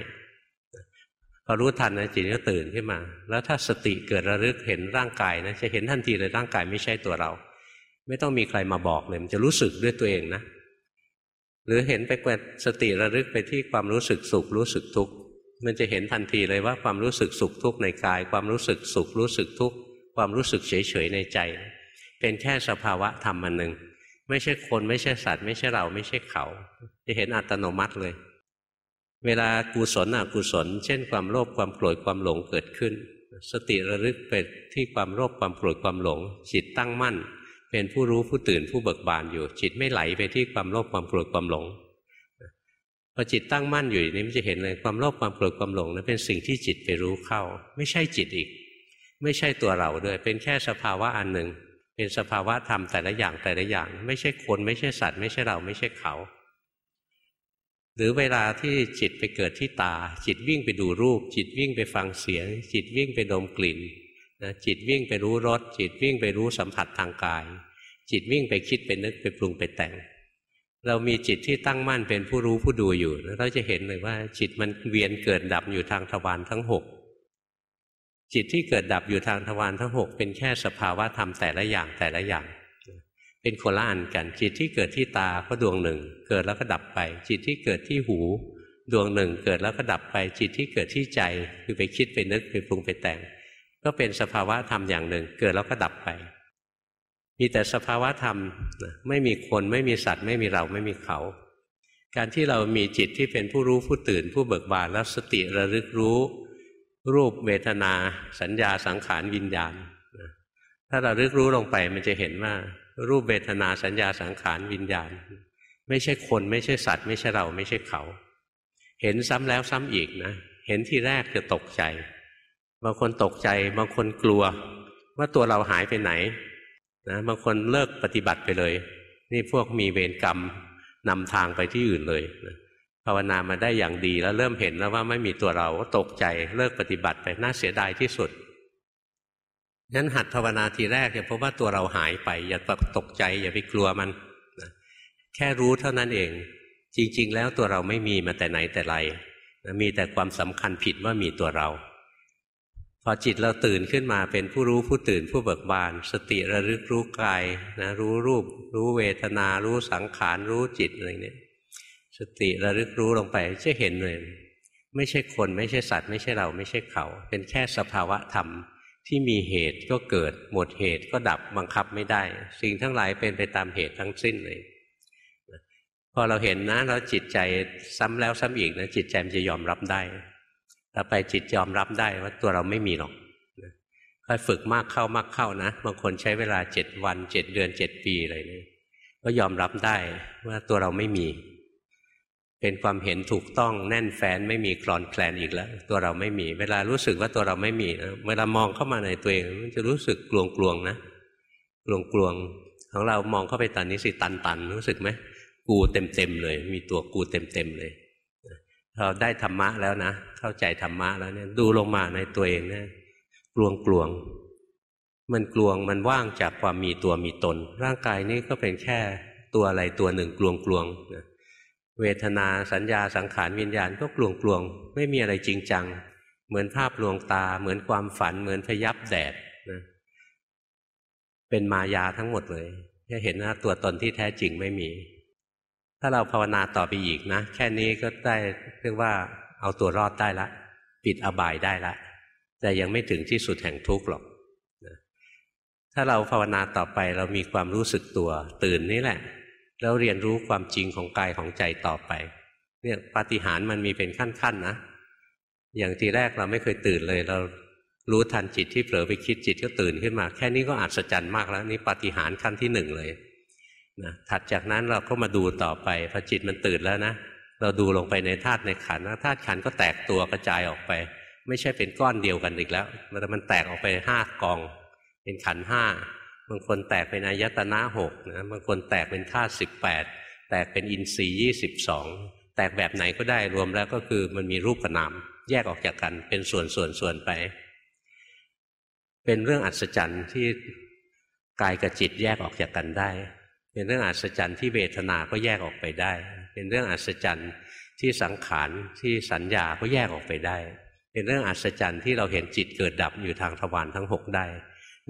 พอรู้ทันนะจิตก็ตื่นขึ้นมา แล้วถ้าสติเกิดระลึกเห็นร่างกายนะจะเห็นทันทีเลยร่างกายไม่ใช่ตัวเรา ไม่ต้องมีใครมาบอกเลย มันจะรู้สึกด้วยตัวเองนะ หรือเห็นไปกว่าสติระลึกไปที่ความรู้สึกสุขรู้สึกทุกข์ มันจะเห็นทันทีเลยว่าความรู้สึกสุขทุกข์ในกาย ความรู้สึกสุขรู้สึกทุกข์ความรู้สึกเฉยๆในใจ เป็นแค่สภาวะธรรมอันหนึ่งไม่ใช่คนไม่ใช่สัตว์ ไม่ใช่เราไม่ใช่เขา จะเห็นอัตโนมัติเลย เวลากุศลอกุศล เช่นความโลภความโกรธความหลงเกิดขึ้น สติระลึกไปที่ความโลภความโกรธความหลง จิตตั้งมั่น เป็นผู้รู้ผู้ตื่นผู้เบิกบานอยู่ จิตไม่ไหลไปที่ความโลภความโกรธความหลง พอจิตตั้งมั่นอยู่นี้มันจะเห็นเลยความโลภความโกรธความหลงนั้นเป็นสิ่งที่จิตไปรู้เข้า ไม่ใช่จิตอีก ไม่ใช่ตัวเราด้วย เป็นแค่สภาวะอันหนึ่ง เป็นสภาวะธรรมแต่ละอย่างแต่ละอย่าง ไม่ใช่คนไม่ใช่สัตว์ไม่ใช่เราไม่ใช่เขา หรือเวลาที่จิตไปเกิดที่ตา จิตวิ่งไปดูรูป จิตวิ่งไปฟังเสียง จิตวิ่งไปดมกลิ่นนะจิตวิ่งไปรู้รสจิตวิ่งไปรู้สัมผัสทางกาย จิตวิ่งไปคิดไปนึกไปปรุงไปแต่ง เรามีจิตที่ตั้งมั่นเป็นผู้รู้ผู้ดูอยู่เราจะเห็นเลยว่า จิตมันเวียนเกิดดับอยู่ทางทวารทั้งหกจิตที่เกิดดับอยู่ทางทวารทั้งหกเป็นแค่สภาวะธรรมแต่ละอย่างแต่ละอย่าง เป็นคนละอันกัน จิตที่เกิดที่ตาก็ดวงหนึ่ง เกิดแล้วก็ดับไป จิตที่เกิดที่หู ดวงหนึ่ง เกิดแล้วก็ดับไป จิตที่เกิดที่ใจคือไปคิดไปนึกไปปรุงไปแต่ง ก็เป็นสภาวะธรรมอย่างหนึ่ง เกิดแล้วก็ดับไป มีแต่สภาวะธรรมไม่มีคนไม่มีสัตว์ ไม่มีเราไม่มีเขา การที่เรามีจิตที่เป็นผู้รู้ผู้ตื่นผู้เบิกบานแล้วสติระลึกรู้ รูปเวทนา สัญญาสังขารวิญญาณ ถ้าเราลึกรู้ลงไปมันจะเห็นว่า รูปเวทนาสัญญาสังขารวิญญาณ ไม่ใช่คนไม่ใช่สัตว์ ไม่ใช่เราไม่ใช่เขา เห็นซ้ำแล้วซ้ำอีกนะเห็นที่แรกจะตกใจ บางคนตกใจ บางคนกลัว ว่าตัวเราหายไปไหน นะบางคนเลิกปฏิบัติไปเลย นี่พวกมีเวรกรรมนำทางไปที่อื่นเลยนะภาวนามาได้อย่างดีแล้วเริ่มเห็นแล้วว่าไม่มีตัวเราก็ตกใจเลิกปฏิบัติไปน่าเสียดายที่สุดนั้นหัดภาวนาทีแรกเนี่ยพบว่าตัวเราหายไป อย่าตกใจ อย่าไปกลัวมันนะแค่รู้เท่านั้นเอง จริง ๆ แล้วตัวเราไม่มีมาแต่ไหนแต่ไรนะมีแต่ความสำคัญผิดว่ามีตัวเรา พอจิตเราตื่นขึ้นมาเป็นผู้รู้ผู้ตื่นผู้เบิกบาน สติระลึกรู้กายนะรู้รูป รู้เวทนา รู้สังขาร รู้จิตอะไรเนี่ยสติระลึกรู้ลงไปจะเห็นเลยไม่ใช่คนไม่ใช่สัตว์ไม่ใช่เราไม่ใช่เขา เป็นแค่สภาวะธรรมที่มีเหตุก็เกิด หมดเหตุก็ดับบังคับไม่ได้ สิ่งทั้งหลายเป็นไปตามเหตุทั้งสิ้นเลยพอเราเห็นนะแล้วจิตใจซ้ำแล้วซ้ำอีกนะจิตใจมันจะยอมรับได้ ต่อไปจิตยอมรับได้ว่าตัวเราไม่มีหรอกค่อยฝึกมากเข้ามากเข้านะ บางคนใช้เวลาเจ็ดวันเจ็ดเดือนเจ็ดปีอะไรนี่ก็ยอมรับได้ว่าตัวเราไม่มี เป็นความเห็นถูกต้องแน่นแฟ้นไม่มีคลอนแคลนอีกแล้ว ตัวเราไม่มี เวลารู้สึกว่าตัวเราไม่มีนะเวลามองเข้ามาในตัวเองมันจะรู้สึกกลวงกลวงนะกลวงกลวงของเรามองเข้าไปตอนนี้สิตันตันรู้สึกไหมกูเต็มเต็มเลย มีตัวกูเต็มเต็มเลยเราได้ธรรมะแล้วนะ เข้าใจธรรมะแล้วเนี่ยดูลงมาในตัวเองเนี่ยกลวงกลวง มันกลวงมันว่างจากความมีตัวมีตน ร่างกายนี้ก็เป็นแค่ตัวอะไรตัวหนึ่งกลวงกลวงเวทนาสัญญาสังขารวิญญาณก็กลวงกลวง ไม่มีอะไรจริงจัง เหมือนภาพลวงตา เหมือนความฝัน เหมือนพยับแดดนะเป็นมายาทั้งหมดเลยแค่เห็นว่าตัวตนที่แท้จริงไม่มี ถ้าเราภาวนาต่อไปอีกนะ แค่นี้ก็ได้เรียกว่า เอาตัวรอดได้ละ ปิดอบายได้ละ แต่ยังไม่ถึงที่สุดแห่งทุกข์หรอกถ้าเราภาวนาต่อไปเรามีความรู้สึกตัวตื่นนี่แหละ แล้วเรียนรู้ความจริงของกายของใจต่อไป เนี่ยปาฏิหาริย์มันมีเป็นขั้นๆนะอย่างทีแรกเราไม่เคยตื่นเลยเรารู้ทันจิตที่เผลอไปคิดจิตก็ตื่นขึ้นมา แค่นี้ก็อัศจรรย์มากแล้วนี่ปาฏิหาริย์ขั้นที่หนึ่งเลยนะถัดจากนั้นเราก็มาดูต่อไปพอจิตมันตื่นแล้วนะ เราดูลงไปในธาตุในขันธ์ธาตุขันธ์ก็แตกตัวกระจายออกไป ไม่ใช่เป็นก้อนเดียวกันอีกแล้วแต่มันแตกออกไปห้ากอง เป็นขันห้าบางคนแตกเป็นอายตนะหกนะบางคนแตกเป็นธาตุสิบแปดแตกเป็นอินทรีย์ยี่สิบสองแตกแบบไหนก็ได้รวมแล้วก็คือมันมีรูปกับนามแยกออกจากกันเป็นส่วนส่วนส่วนไป เป็นเรื่องอัศจรรย์ที่กายกับจิตแยกออกจากกันได้ เป็นเรื่องอัศจรรย์ที่เวทนาก็แยกออกไปได้ เป็นเรื่องอัศจรรย์ที่สังขารที่สัญญาก็แยกออกไปได้ เป็นเรื่องอัศจรรย์ที่เราเห็นจิตเกิดดับอยู่ทางทวารทั้งหกได้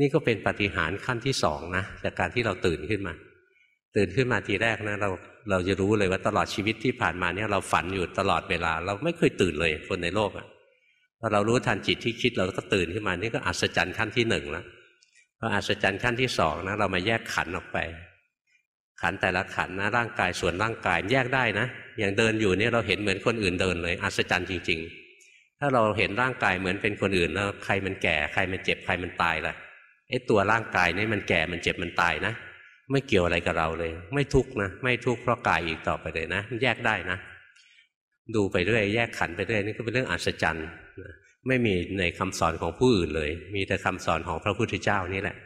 นี่ก็เป็นปฏิหารขั้นที่สองนะจากการที่เราตื่นขึ้นมา ตื่นขึ้นมาทีแรกนะเราเราจะรู้เลยว่าตลอดชีวิตที่ผ่านมาเนี่ยเราฝันอยู่ตลอดเวลา เราไม่เคยตื่นเลยคนในโลกอะพอเรารู้ทันจิตที่คิดเราก็ตื่นขึ้นมานี่ก็อัศจรรย์ขั้นที่หนึ่งแล้วพออัศจรรย์ขั้นที่สองนะเรามาแยกขันออกไป ขันแต่ละขันนะร่างกายส่วนร่างกายแยกได้นะ อย่างเดินอยู่เนี่ยเราเห็นเหมือนคนอื่นเดินเลยอัศจรรย์จริง ๆ ถ้าเราเห็นร่างกายเหมือนเป็นคนอื่นแล้วใครมันแก่ใครมันเจ็บใครมันตายล่ะไอ้ตัวร่างกายนี่มันแก่มันเจ็บมันตายนะไม่เกี่ยวอะไรกับเราเลย ไม่ทุกนะ ไม่ทุกเพราะกายอีกต่อไปเลยนะแยกได้นะ ดูไปเรื่อยแยกขันไปเรื่อยนี่ก็เป็นเรื่องอัศจรรย์ไม่มีในคำสอนของผู้อื่นเลย มีแต่คำสอนของพระพุทธเจ้านี่แหละ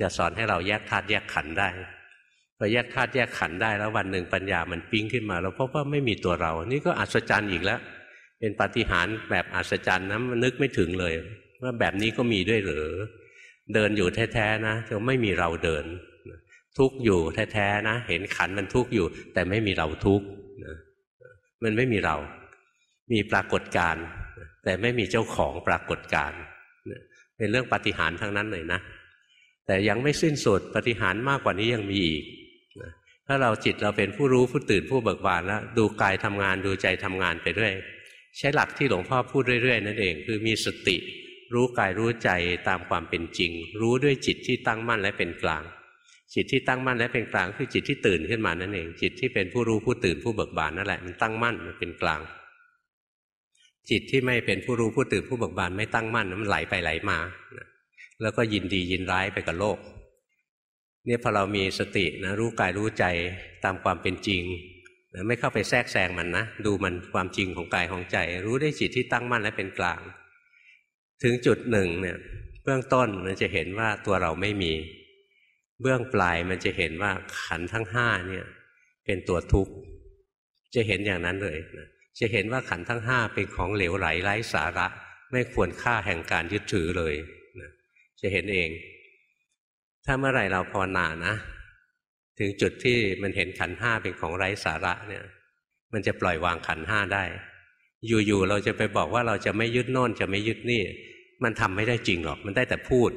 จะสอนให้เราแยกธาตุแยกขันได้ พอแยกธาตุแยกขันได้แล้ววันหนึ่งปัญญามันปิ้งขึ้นมาเราพบว่าไม่มีตัวเรา นี่ก็อัศจรรย์อีกแล้ว เป็นปาฏิหาริย์แบบอัศจรรย์นะมันนึกไม่ถึงเลย ว่าแบบนี้ก็มีด้วยหรือ เดินอยู่แท้ๆนะจะไม่มีเราเดิน ทุกอยู่แท้ๆนะ เห็นขันมันทุกอยู่ แต่ไม่มีเราทุกมันไม่มีเรา มีปรากฏการแต่ไม่มีเจ้าของปรากฏการเป็นเรื่องปฏิหารทั้งนั้นเลยนะ แต่ยังไม่สิ้นสุดปฏิหารมากกว่านี้ยังมีอีก ถ้าเราจิตเราเป็นผู้รู้ผู้ตื่นผู้เบิกบานแล้วดูกายทำงานดูใจทำงานไปเรื่อยใช้หลักที่หลวงพ่อพูดเรื่อยๆนั่นเองคือมีสติ รู้กายรู้ใจตามความเป็นจริง รู้ด้วยจิตที่ตั้งมั่นและเป็นกลาง จิตที่ตั้งมั่นและเป็นกลาง คือจิตที่ตื่นขึ้นมานั่นเอง จิตที่เป็นผู้รู้ผู้ตื่นผู้เบิกบานนั่นแหละมันตั้งมั่นมันเป็นกลาง จิตที่ไม่เป็นผู้รู้ผู้ตื่นผู้เบิกบานไม่ตั้งมั่นมันไหลไปไหลมา แล้วก็ยินดียินร้ายไปกับโลก เนี่ยพอเรามีสตินะรู้กายรู้ใจตามความเป็นจริงนะไม่เข้าไปแทรกแซงมันนะดูมันความจริงของกายของใจ รู้ได้จิตที่ตั้งมั่นและเป็นกลาง ถึงจุดหนึ่งเนี่ยเบื้องต้นมันจะเห็นว่าตัวเราไม่มี เบื้องปลายมันจะเห็นว่าขันทั้งห้าเนี่ยเป็นตัวทุกข์จะเห็นอย่างนั้นเลยนะจะเห็นว่าขันทั้งห้าเป็นของเหลวไหลไร้สาระ ไม่ควรค่าแห่งการยึดถือเลยนะจะเห็นเอง ถ้าเมื่อไหร่เราภาวนานะ ถึงจุดที่มันเห็นขันห้าเป็นของไร้สาระเนี่ย มันจะปล่อยวางขันห้าได้ อยู่ๆเราจะไปบอกว่าเราจะไม่ยึดโน่นจะไม่ยึดนี่ มันทำไม่ได้จริงหรอกมันได้แต่พูด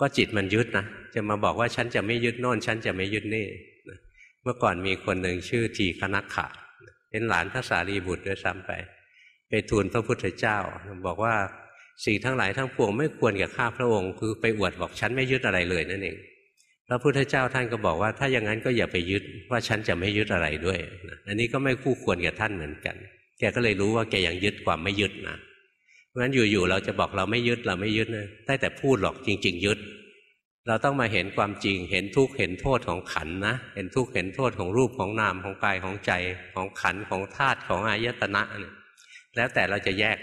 ก็จิตมันยึดนะจะมาบอกว่าฉันจะไม่ยึดโน่นฉันจะไม่ยึดนี่เมื่อก่อนมีคนหนึ่งชื่อทีคณักขะเป็นหลานพระสารีบุตรด้วยซ้ำไป ไปทูลพระพุทธเจ้า บอกว่า สิ่งทั้งหลายทั้งปวงไม่ควรกับข้าพระองค์ คือไปอวดบอกฉันไม่ยึดอะไรเลยนั่นเองพพระพุทธเจ้าท่านก็บอกว่า ถ้าอย่างนั้นก็อย่าไปยึดว่าฉันจะไม่ยึดอะไรด้วยอันนี้ก็ไม่คู่ควรกับท่านเหมือนกัน แกก็เลยรู้ว่าแกยังยึดความไม่ยึดนะเพราะฉะนั้นอยู่ๆเราจะบอกเราไม่ยึดเราไม่ยึดนะได้แต่พูดหรอกจริง ๆ ยึด เราต้องมาเห็นความจริงเห็นทุกข์เห็นโทษของขันนะ เห็นทุกข์เห็นโทษของรูปของนามของกายของใจของขันของธาตุของอายตนะ แล้วแต่เราจะแยก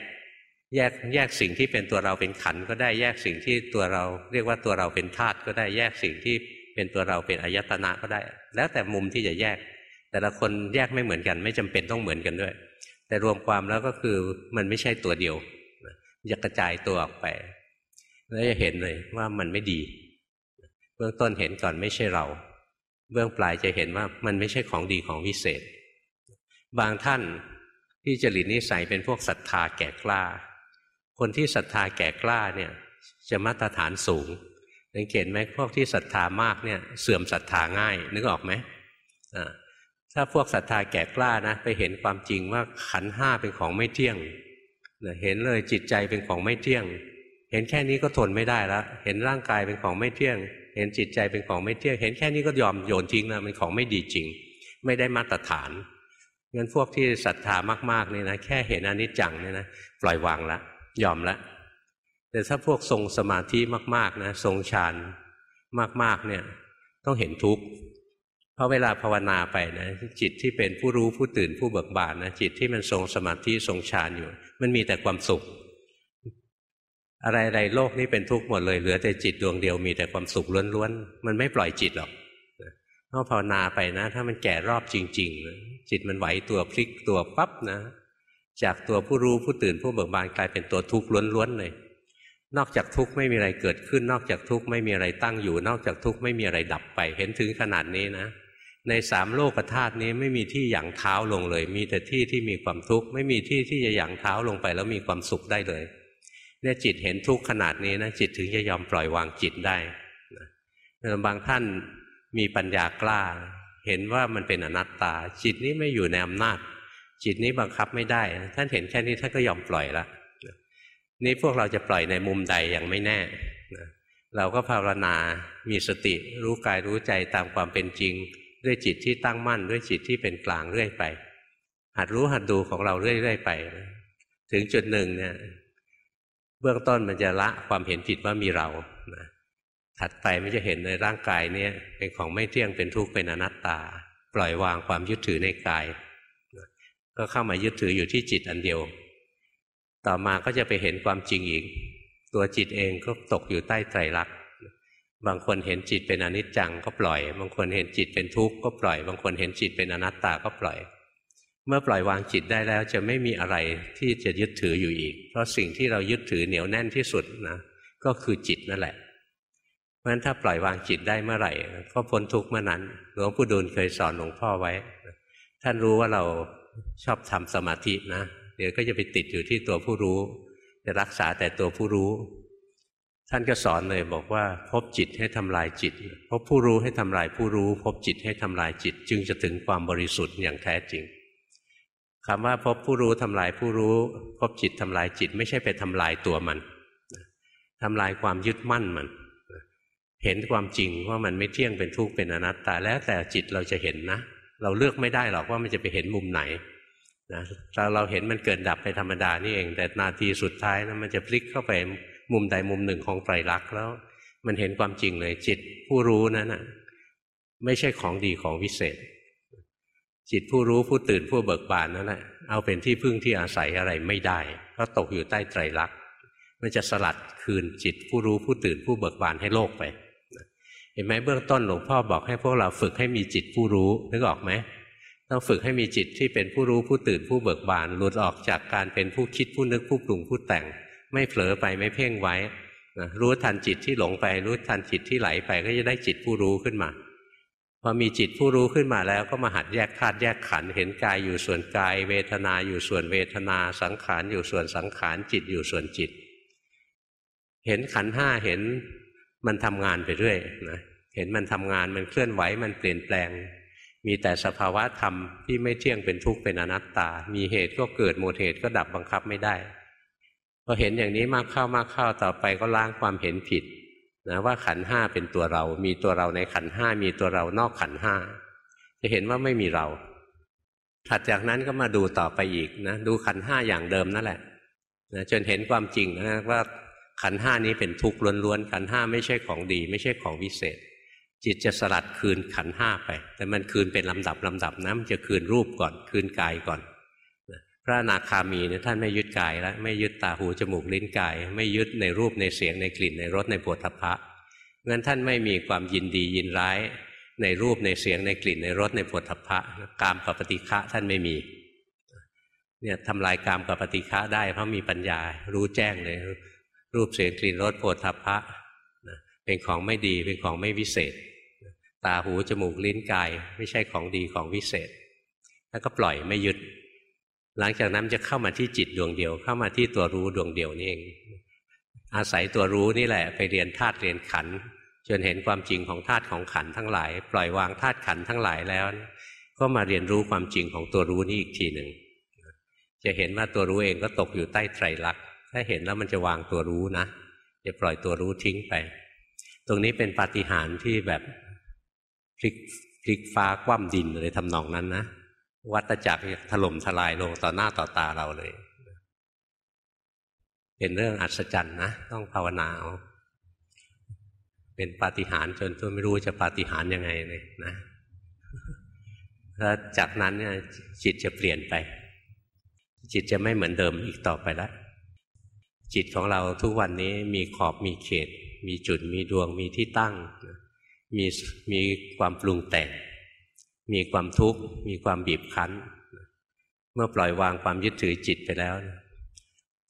แยกแยกสิ่งที่เป็นตัวเราเป็นขันก็ได้แยกสิ่งที่ตัวเรา เรียกว่าตัวเราเป็นธาตุก็ได้แยกสิ่งที่เป็นตัวเราเป็นอายตนะก็ได้ แล้วแต่มุมที่จะแยก แต่ละคนแยกไม่เหมือนกัน ไม่จำเป็นต้องเหมือนกันด้วย แต่รวมความแล้วก็คือมันไม่ใช่ตัวเดียวจะกระจายตัวออกไป แล้วจะเห็นเลยว่ามันไม่ดี เบื้องต้นเห็นก่อนไม่ใช่เรา เบื้องปลายจะเห็นว่ามันไม่ใช่ของดีของวิเศษ บางท่านที่จริตนิสัยเป็นพวกศรัทธาแก่กล้า คนที่ศรัทธาแก่กล้าเนี่ยจะมาตรฐานสูงสังเกตไหมพวกที่ศรัทธามากเนี่ยเสื่อมศรัทธาง่ายนึกออกไหมถ้าพวกศรัทธาแก่กล้านะไปเห็นความจริงว่าขันห้าเป็นของไม่เที่ยงเห็นเลยจิตใจเป็นของไม่เที่ยง เห็นแค่นี้ก็ทนไม่ได้แล้วเห็นร่างกายเป็นของไม่เที่ยง เห็นจิตใจเป็นของไม่เที่ยง เห็นแค่นี้ก็ยอมโยนทิ้งแล้วมันของไม่ดีจริง ไม่ได้มาตรฐานงั้นพวกที่ศรัทธามากๆนี่นะแค่เห็นอนิจจังเนี่ยนะปล่อยวางละ ยอมละแต่ถ้าพวกทรงสมาธิมากๆนะทรงฌานมากๆเนี่ยต้องเห็นทุกข์เพราะเวลาภาวนาไปนะจิตที่เป็นผู้รู้ผู้ตื่นผู้เบิกบานนะจิตที่มันทรงสมาธิทรงฌานอยู่ มันมีแต่ความสุข อะไรๆโลกนี้เป็นทุกข์หมดเลยเหลือแต่จิตดวงเดียวมีแต่ความสุขล้วนๆมันไม่ปล่อยจิตหรอกต้องภาวนาไปนะ ถ้ามันแก่รอบจริง ๆ จิตมันไหวตัวพลิกตัวปั๊บนะ จากตัวผู้รู้ผู้ตื่นผู้เบิกบานกลายเป็นตัวทุกข์ล้วนๆเลย นอกจากทุกข์ไม่มีอะไรเกิดขึ้น นอกจากทุกข์ไม่มีอะไรตั้งอยู่ นอกจากทุกข์ไม่มีอะไรดับไป เห็นถึงขนาดนี้นะ ในสามโลกธาตุนี้ไม่มีที่หยั่งเท้าลงเลย มีแต่ที่ที่มีความทุกข์ไม่มีที่ที่จะหยั่งเท้าลงไปแล้วมีความสุขได้เลยเนี่ยจิตเห็นทุกข์ขนาดนี้นะจิตถึงจะยอมปล่อยวางจิตได้บางท่านมีปัญญากล้า เห็นว่ามันเป็นอนัตตา จิตนี้ไม่อยู่ในอำนาจ จิตนี้บังคับไม่ได้ ท่านเห็นแค่นี้ท่านก็ยอมปล่อยละนี่พวกเราจะปล่อยในมุมใดยังไม่แน่เราก็ภาวนา มีสติ รู้กายรู้ใจตามความเป็นจริง ด้วยจิตที่ตั้งมั่น ด้วยจิตที่เป็นกลางเรื่อยไป หัดรู้หัดดูของเราเรื่อยๆไป ถึงจุดหนึ่งเนี่ย เบื้องต้นมันจะละความเห็นผิดว่ามีเรานะถัดไปไม่จะเห็นในร่างกายเนี่ยเป็นของไม่เที่ยงเป็นทุกข์เป็นอนัตตา ปล่อยวางความยึดถือในกาย ก็เข้ามายึดถืออยู่ที่จิตอันเดียว ต่อมาก็จะไปเห็นความจริงอีก ตัวจิตเองก็ตกอยู่ใต้ไตรลักษณ์บางคนเห็นจิตเป็นอนิจจังก็ปล่อย บางคนเห็นจิตเป็นทุกข์ก็ปล่อย บางคนเห็นจิตเป็นอนัตตาก็ปล่อย เมื่อปล่อยวางจิตได้แล้วจะไม่มีอะไรที่จะยึดถืออยู่อีก เพราะสิ่งที่เรายึดถือเหนียวแน่นที่สุดนะก็คือจิตนั่นแหละเพราะฉะนั้นถ้าปล่อยวางจิตได้เมื่อไหร่ ก็พ้นทุกข์เมื่อนั้น หลวงปู่ดูลเคยสอนหลวงพ่อไว้ ท่านรู้ว่าเรา ชอบทำสมาธินะ เดี๋ยวก็จะไปติดอยู่ที่ตัวผู้รู้ จะรักษาแต่ตัวผู้รู้ ท่านก็สอนเลยบอกว่า พบจิตให้ทำลายจิต พบผู้รู้ให้ทำลายผู้รู้ พบจิตให้ทำลายจิต จึงจะถึงความบริสุทธิ์อย่างแท้จริงคำว่าพบผู้รู้ทำลายผู้รู้ พบจิตทำลายจิต ไม่ใช่ไปทำลายตัวมันทำลายความยึดมั่นมัน เห็นความจริงว่ามันไม่เที่ยงเป็นทุกข์เป็นอนัตตาแล้วแต่จิตเราจะเห็นนะ เราเลือกไม่ได้หรอกว่ามันจะไปเห็นมุมไหนนะเราเราเห็นมันเกิดดับไปธรรมดานี่เอง แต่นาทีสุดท้ายนะมันจะพลิกเข้าไปมุมใดมุมหนึ่งของไตรลักษณ์แล้ว มันเห็นความจริงเลย จิตผู้รู้นั้นนะไม่ใช่ของดีของวิเศษ จิตผู้รู้ผู้ตื่นผู้เบิกบานนั่นแหละเอาเป็นที่พึ่งที่อาศัยอะไรไม่ได้เพราะตกอยู่ใต้ไตรลักษณ์มันจะสลัดคืนจิตผู้รู้ผู้ตื่นผู้เบิกบานให้โลกไป เห็นไหมเบื้องต้นหลวงพ่อบอกให้พวกเราฝึกให้มีจิตผู้รู้นึกออกไหมต้องฝึกให้มีจิตที่เป็นผู้รู้ผู้ตื่นผู้เบิกบานหลุดออกจากการเป็นผู้คิดผู้นึกผู้ปรุงผู้แต่ง ไม่เผลอไปไม่เพ่งไว้นะรู้ทันจิตที่หลงไป รู้ทันจิตที่ไหลไปก็จะได้จิตผู้รู้ขึ้นมาพอมีจิตผู้รู้ขึ้นมาแล้วก็มาหัดแยกธาตุแยกขันเห็นกายอยู่ส่วนกาย เวทนาอยู่ส่วนเวทนา สังขารอยู่ส่วนสังขารจิตอยู่ส่วนจิต เห็นขันห้าเห็น มันทำงานไปเรื่อยนะเห็นมันทำงานมันเคลื่อนไหวมันเปลี่ยนแปลง มีแต่สภาวะธรรมที่ไม่เที่ยงเป็นทุกข์เป็นอนัตตา มีเหตุก็เกิดหมดเหตุก็ดับบังคับไม่ได้พอเห็นอย่างนี้มากเข้ามากเข้าต่อไปก็ล้างความเห็นผิดนะว่าขันห้าเป็นตัวเรา มีตัวเราในขันห้ามีตัวเรานอกขันห้าจะเห็นว่าไม่มีเรา ถัดจากนั้นก็มาดูต่อไปอีกนะดูขันห้าอย่างเดิมนั่นแหละนะจนเห็นความจริงนะว่า ขันห้านี้เป็นทุกข์ล้วนๆขันห้าไม่ใช่ของดี ไม่ใช่ของวิเศษ จิตจะสลัดคืนขันห้าไป แต่มันคืนเป็นลำดับลำดับนะมันจะคืนรูปก่อน คืนกายก่อนพระอนาคามีเนี่ยท่านไม่ยึดกายแล้วไม่ยึดตาหูจมูกลิ้นกาย ไม่ยึดในรูปในเสียงในกลิ่นในรสในโผฏฐัพพะงั้นท่านไม่มีความยินดียินร้ายในรูปในเสียงในกลิ่นในรสในโผฏฐัพพะกามกับปฏิฆะท่านไม่มีเนี่ยทำลายกามกับปฏิฆะได้เพราะมีปัญญารู้แจ้งเลย รูปเสียงกลิ่นรสโผฏฐัพพะเป็นของไม่ดีเป็นของไม่วิเศษ ตาหูจมูกลิ้นกาย ไม่ใช่ของดีของวิเศษ แล้วก็ปล่อยไม่ยึด หลังจากนั้นจะเข้ามาที่จิตดวงเดียว เข้ามาที่ตัวรู้ดวงเดียวนี่เอง อาศัยตัวรู้นี่แหละ ไปเรียนธาตุเรียนขันจนเห็นความจริงของธาตุของขันทั้งหลาย ปล่อยวางธาตุขันทั้งหลายแล้ว ก็มาเรียนรู้ความจริงของตัวรู้นี่อีกทีหนึ่งจะเห็นว่าตัวรู้เองก็ตกอยู่ใต้ไตรลักษณ์ ถ้าเห็นแล้วมันจะวางตัวรู้นะจะปล่อยตัวรู้ทิ้งไป ตรงนี้เป็นปาฏิหาริย์ที่แบบพลิกพลิกฟ้าคว่ำดินอะไรทำนองนั้นนะวัตจักรถล่มทลายลงต่อหน้าต่อตาเราเลย เป็นเรื่องอัศจรรย์นะต้องภาวนาเอาเป็นปาฏิหาริย์จนตัวไม่รู้จะปาฏิหาริย์ยังไงเลยนะแล้วจากนั้นเนี่ยจิตจะเปลี่ยนไป จิตจะไม่เหมือนเดิมอีกต่อไปแล้ว จิตของเราทุกวันนี้มีขอบมีเขต มีจุดมีดวงมีที่ตั้ง มีมีความปรุงแต่ง มีความทุกข์ มีความบีบคั้น เมื่อปล่อยวางความยึดถือจิตไปแล้ว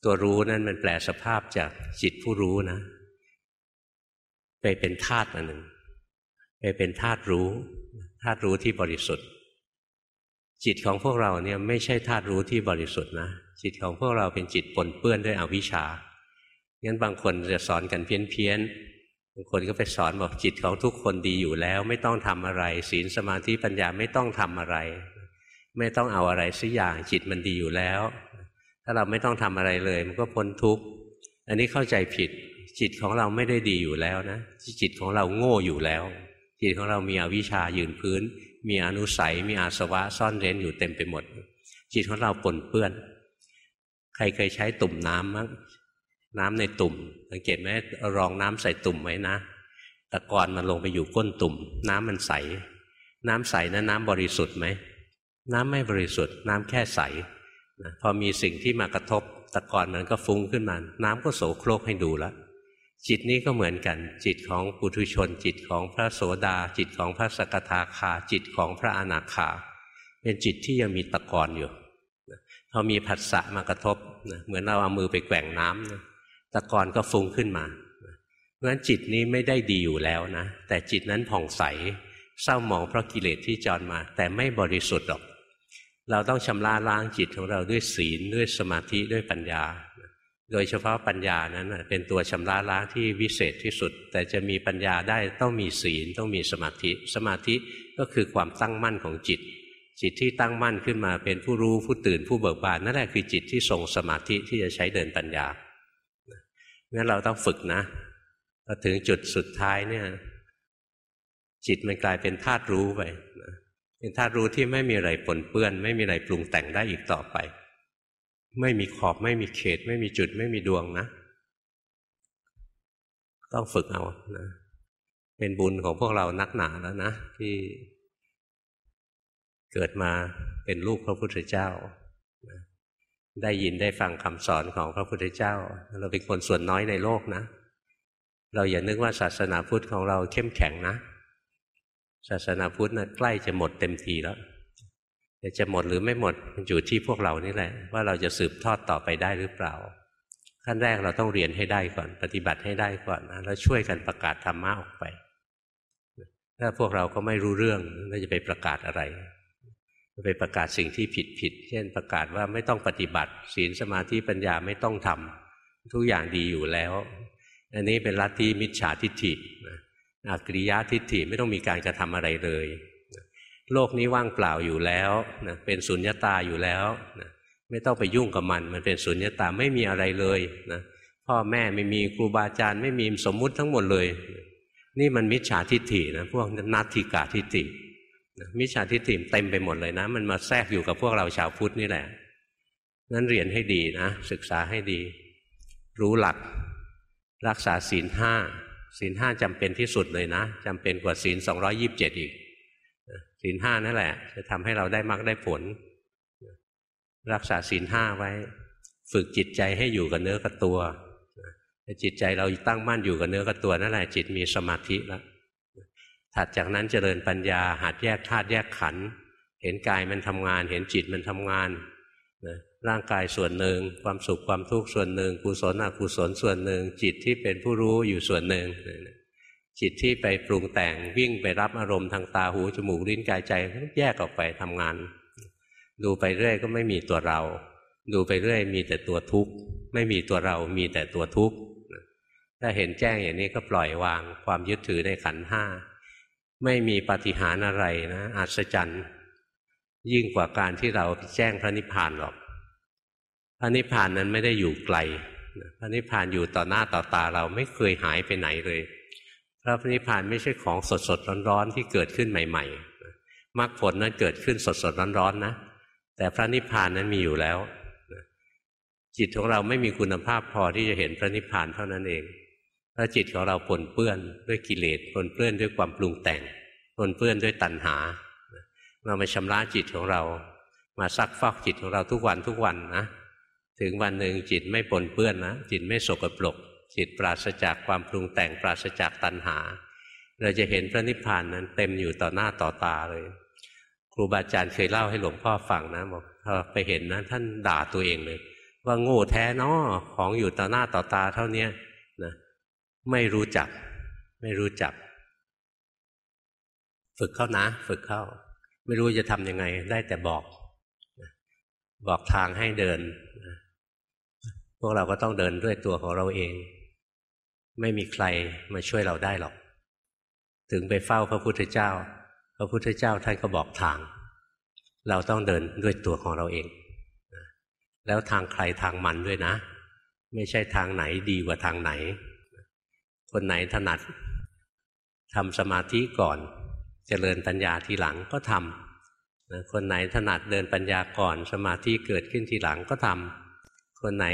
ตัวรู้นั้นมันแปลสภาพจากจิตผู้รู้นะ ไปเป็นธาตุอันหนึ่ง ไปเป็นธาตุรู้ธาตุรู้ที่บริสุทธิ์ จิตของพวกเราเนี่ยไม่ใช่ธาตุรู้ที่บริสุทธิ์นะ จิตของพวกเราเป็นจิตปนเปื้อนด้วยอวิชชางั้นบางคนจะสอนกันเพี้ยนเพี้ยนบางคนก็ไปสอนบอกจิตของทุกคนดีอยู่แล้ว ไม่ต้องทำอะไร ศีลสมาธิปัญญาไม่ต้องทำอะไร ไม่ต้องเอาอะไรสักอย่างจิตมันดีอยู่แล้ว ถ้าเราไม่ต้องทำอะไรเลย มันก็พ้นทุกข์อันนี้เข้าใจผิด จิตของเราไม่ได้ดีอยู่แล้วนะจิตของเราโง่อยู่แล้ว จิตของเรามีอวิชชายืนพื้น มีอนุสัยมีอาสวะซ่อนเร้นอยู่เต็มไปหมด จิตของเราปนเปื้อน ใครเคยใช้ตุ่มน้ำมั้งน้ำในตุ่ม สังเกตไหมรองน้ำใส่ตุ่มไว้นะตะกอนมันลงไปอยู่ก้นตุ่ม น้ำมันใส น้ำใสนะน้ำบริสุทธิ์ไหมน้ำไม่บริสุทธิ์ น้ำแค่ใสนะพอมีสิ่งที่มากระทบตะกอนมันก็ฟุ้งขึ้นมา น้ำก็โสโครกให้ดูแล้วจิตนี้ก็เหมือนกัน จิตของปุถุชน จิตของพระโสดา จิตของพระสกทาคา จิตของพระอนาคา เป็นจิตที่ยังมีตะกอนอยู่ พอมีผัสสะมากระทบเหมือนเราเอามือไปแกว่งน้ำตะกอนก็ฟุ้งขึ้นมาเพราะฉะนั้นจิตนี้ไม่ได้ดีอยู่แล้วนะ แต่จิตนั้นผ่องใสเศร้าหมองเพราะกิเลสที่จรมา แต่ไม่บริสุทธิ์หรอก เราต้องชำระล้างจิตของเราด้วยศีลด้วยสมาธิด้วยปัญญา โดยเฉพาะปัญญานั้นเป็นตัวชำระล้างที่วิเศษที่สุด แต่จะมีปัญญาได้ต้องมีศีลต้องมีสมาธิ สมาธิก็คือความตั้งมั่นของจิต จิตที่ตั้งมั่นขึ้นมาเป็นผู้รู้ผู้ตื่นผู้เบิกบานนั่นแหละคือจิตที่ทรงสมาธิที่จะใช้เดินปัญญางั้นเราต้องฝึกนะพอถึงจุดสุดท้ายเนี่ย จิตมันกลายเป็นธาตุรู้ไปเป็นธาตุรู้ที่ไม่มีอะไรปนเปื้อน ไม่มีอะไรปรุงแต่งได้อีกต่อไป ไม่มีขอบไม่มีเขต ไม่มีจุดไม่มีดวงนะ ต้องฝึกเอานะเป็นบุญของพวกเรานักหนาแล้วนะที่ เกิดมาเป็นลูกพระพุทธเจ้า ได้ยินได้ฟังคำสอนของพระพุทธเจ้า เราเป็นคนส่วนน้อยในโลกนะ เราอย่านึกว่าศาสนาพุทธของเราเข้มแข็งนะ ศาสนาพุทธนะ่ะใกล้จะหมดเต็มทีแล้วแต่จะหมดหรือไม่หมดมันอยู่ที่พวกเรานี่แหละ ว่าเราจะสืบทอดต่อไปได้หรือเปล่า ขั้นแรกเราต้องเรียนให้ได้ก่อน ปฏิบัติให้ได้ก่อนนะแล้วช่วยกันประกาศธรรมะออกไป ถ้าพวกเราก็ไม่รู้เรื่องเราจะไปประกาศอะไร ไปประกาศสิ่งที่ผิดผิด เช่นประกาศว่าไม่ต้องปฏิบัติ ศีลสมาธิปัญญาไม่ต้องทำทุกอย่างดีอยู่แล้ว อันนี้เป็นลัทธิมิจฉาทิฏฐิอักริยะทิฏฐิไม่ต้องมีการกระทำอะไรเลย โลกนี้ว่างเปล่าอยู่แล้วนะเป็นสุญญตาอยู่แล้วนะไม่ต้องไปยุ่งกับมัน มันเป็นสุญญตาไม่มีอะไรเลยนะพพ่อแม่ไม่มีครูบาอาจารย์ไม่มีสมมุติทั้งหมดเลย นี่มันมิจฉาทิฏฐินะพวกนัตถิกาทิฏฐิ มิจฉาทิฏฐิเต็มไปหมดเลยนะ มันมาแทรกอยู่กับพวกเราชาวพุทธนี่แหละนั้นเรียนให้ดีนะศึกษาให้ดี รู้หลัก รักษาศีลห้าศีลห้าจำเป็นที่สุดเลยนะจำเป็นกว่าศีลสองยิบเจ็ดอีกศีลห้านั่นแหละ จะทำให้เราได้มรรคได้ผล รักษาศีลห้าไว้ ฝึกจิตใจให้อยู่กับเนื้อกับตัวจิตใจเราตั้งมั่นอยู่กับเนื้อกับตัวนั่นแหละจิตมีสมาธิแล้ว ถัดจากนั้นเจริญปัญญาหัดแยกธาตุแยกขันธ์เห็นกายมันทำงาน เห็นจิตมันทำงานนะร่างกายส่วนหนึ่ง ความสุขความทุกข์ส่วนหนึ่งกุศลอกุศลส่วนหนึ่ง จิตที่เป็นผู้รู้อยู่ส่วนหนึ่ง จิตที่ไปปรุงแต่งวิ่งไปรับอารมณ์ทางตาหูจมูกลิ้นกายใจแยกออกไปทำงาน ดูไปเรื่อยก็ไม่มีตัวเรา ดูไปเรื่อยมีแต่ตัวทุกข์ไม่มีตัวเรามีแต่ตัวทุกข์ถ้าเห็นแจ้งอย่างนี้ก็ปล่อยวางความยึดถือในขันห้า ไม่มีปฏิหารอะไรนะอัศจรรย์ ยิ่งกว่าการที่เราแจ้งพระนิพพานหรอก พระนิพพานนั้นไม่ได้อยู่ไกล พระนิพพานอยู่ต่อหน้าต่อตาเราไม่เคยหายไปไหนเลยพระนิพพานไม่ใช่ของสดสดร้อนๆที่เกิดขึ้นใหม่ ๆมรรคผลนั้นเกิดขึ้นสดสดร้อนๆนะ แต่พระนิพพานนั้นมีอยู่แล้วจิตของเราไม่มีคุณภาพพอที่จะเห็นพระนิพพานเท่านั้นเอง ถ้าจิตของเราปนเปื้อนด้วยกิเลสปนเปื้อนด้วยความปรุงแต่งปนเปื้อนด้วยตัณหา เรามาชำระจิตของเรา มาซักฟอกจิตของเราทุกวันทุกวันนะถึงวันหนึ่งจิตไม่ปนเปื้อนนะจิตไม่สกปรก จิตปราศจากความปรุงแต่งปราศจากตัณหา เราจะเห็นพระนิพพานนั้นเต็มอยู่ต่อหน้าต่อตาเลยครูบาอาจารย์เคยเล่าให้หลวงพ่อฟังนะบอกพอไปเห็นนะท่านด่าตัวเองเลย ว่าโง่แท้นอของอยู่ต่อหน้าต่อตาเท่านี้ ไม่รู้จัก ไม่รู้จัก ฝึกเข้านะ ฝึกเข้า ไม่รู้จะทำยังไง ได้แต่บอก บอกทางให้เดิน พวกเราก็ต้องเดินด้วยตัวของเราเอง ไม่มีใครมาช่วยเราได้หรอก ถึงไปเฝ้าพระพุทธเจ้า พระพุทธเจ้าท่านก็บอกทาง เราต้องเดินด้วยตัวของเราเอง แล้วทางใครทางมันด้วยนะ ไม่ใช่ทางไหนดีกว่าทางไหน คนไหนถนัดทำสมาธิก่อนจเจริญปัญญาทีหลังก็ทำคนไหนถนัดเดินปัญญาก่อน สมาธิเกิดขึ้นทีหลังก็ทำคนไหน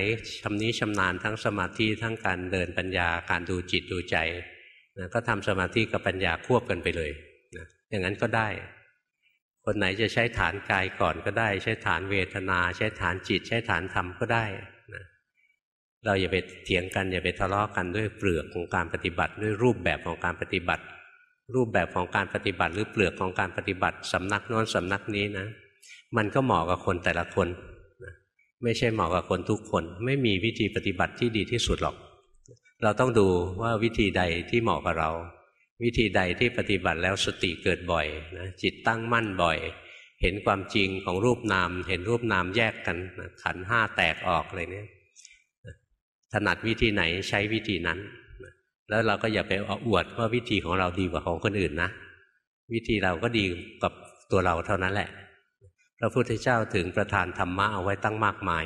ชำนี้ชำนาญทั้งสมาธิทั้งการเดินปัญญาการดูจิตดูใจนะก็ทำสมาธิกับปัญญาควบกันไปเลยนะอย่างนั้นก็ได้ คนไหนจะใช้ฐานกายก่อนก็ได้ ใช้ฐานเวทนา ใช้ฐานจิต ใช้ฐานธรรมก็ได้ เราอย่าไปเถียงกันอย่าไปทะเลาะกันด้วยเปลือกของการปฏิบัติ ด้วยรูปแบบของการปฏิบัติ รูปแบบของการปฏิบัติ หรือเปลือกของการปฏิบัติสำนักโน้นสำนักนี้นะ มันก็เหมาะกับคนแต่ละคนไม่ใช่เหมาะกับคนทุกคน ไม่มีวิธีปฏิบัติที่ดีที่สุดหรอก เราต้องดูว่าวิธีใดที่เหมาะกับเรา วิธีใดที่ปฏิบัติแล้วสติเกิดบ่อยนะจิตตั้งมั่นบ่อย เห็นความจริงของรูปนาม เห็นรูปนามแยกกันขันห้าแตกออกอะไรเนี่ย ถนัดวิธีไหนใช้วิธีนั้น แล้วเราก็อย่าไปออวดว่าวิธีของเราดีกว่าของคนอื่นนะ วิธีเราก็ดีกับตัวเราเท่านั้นแหละ พระพุทธเจ้าถึงประทานธรรมะเอาไว้ตั้งมากมาย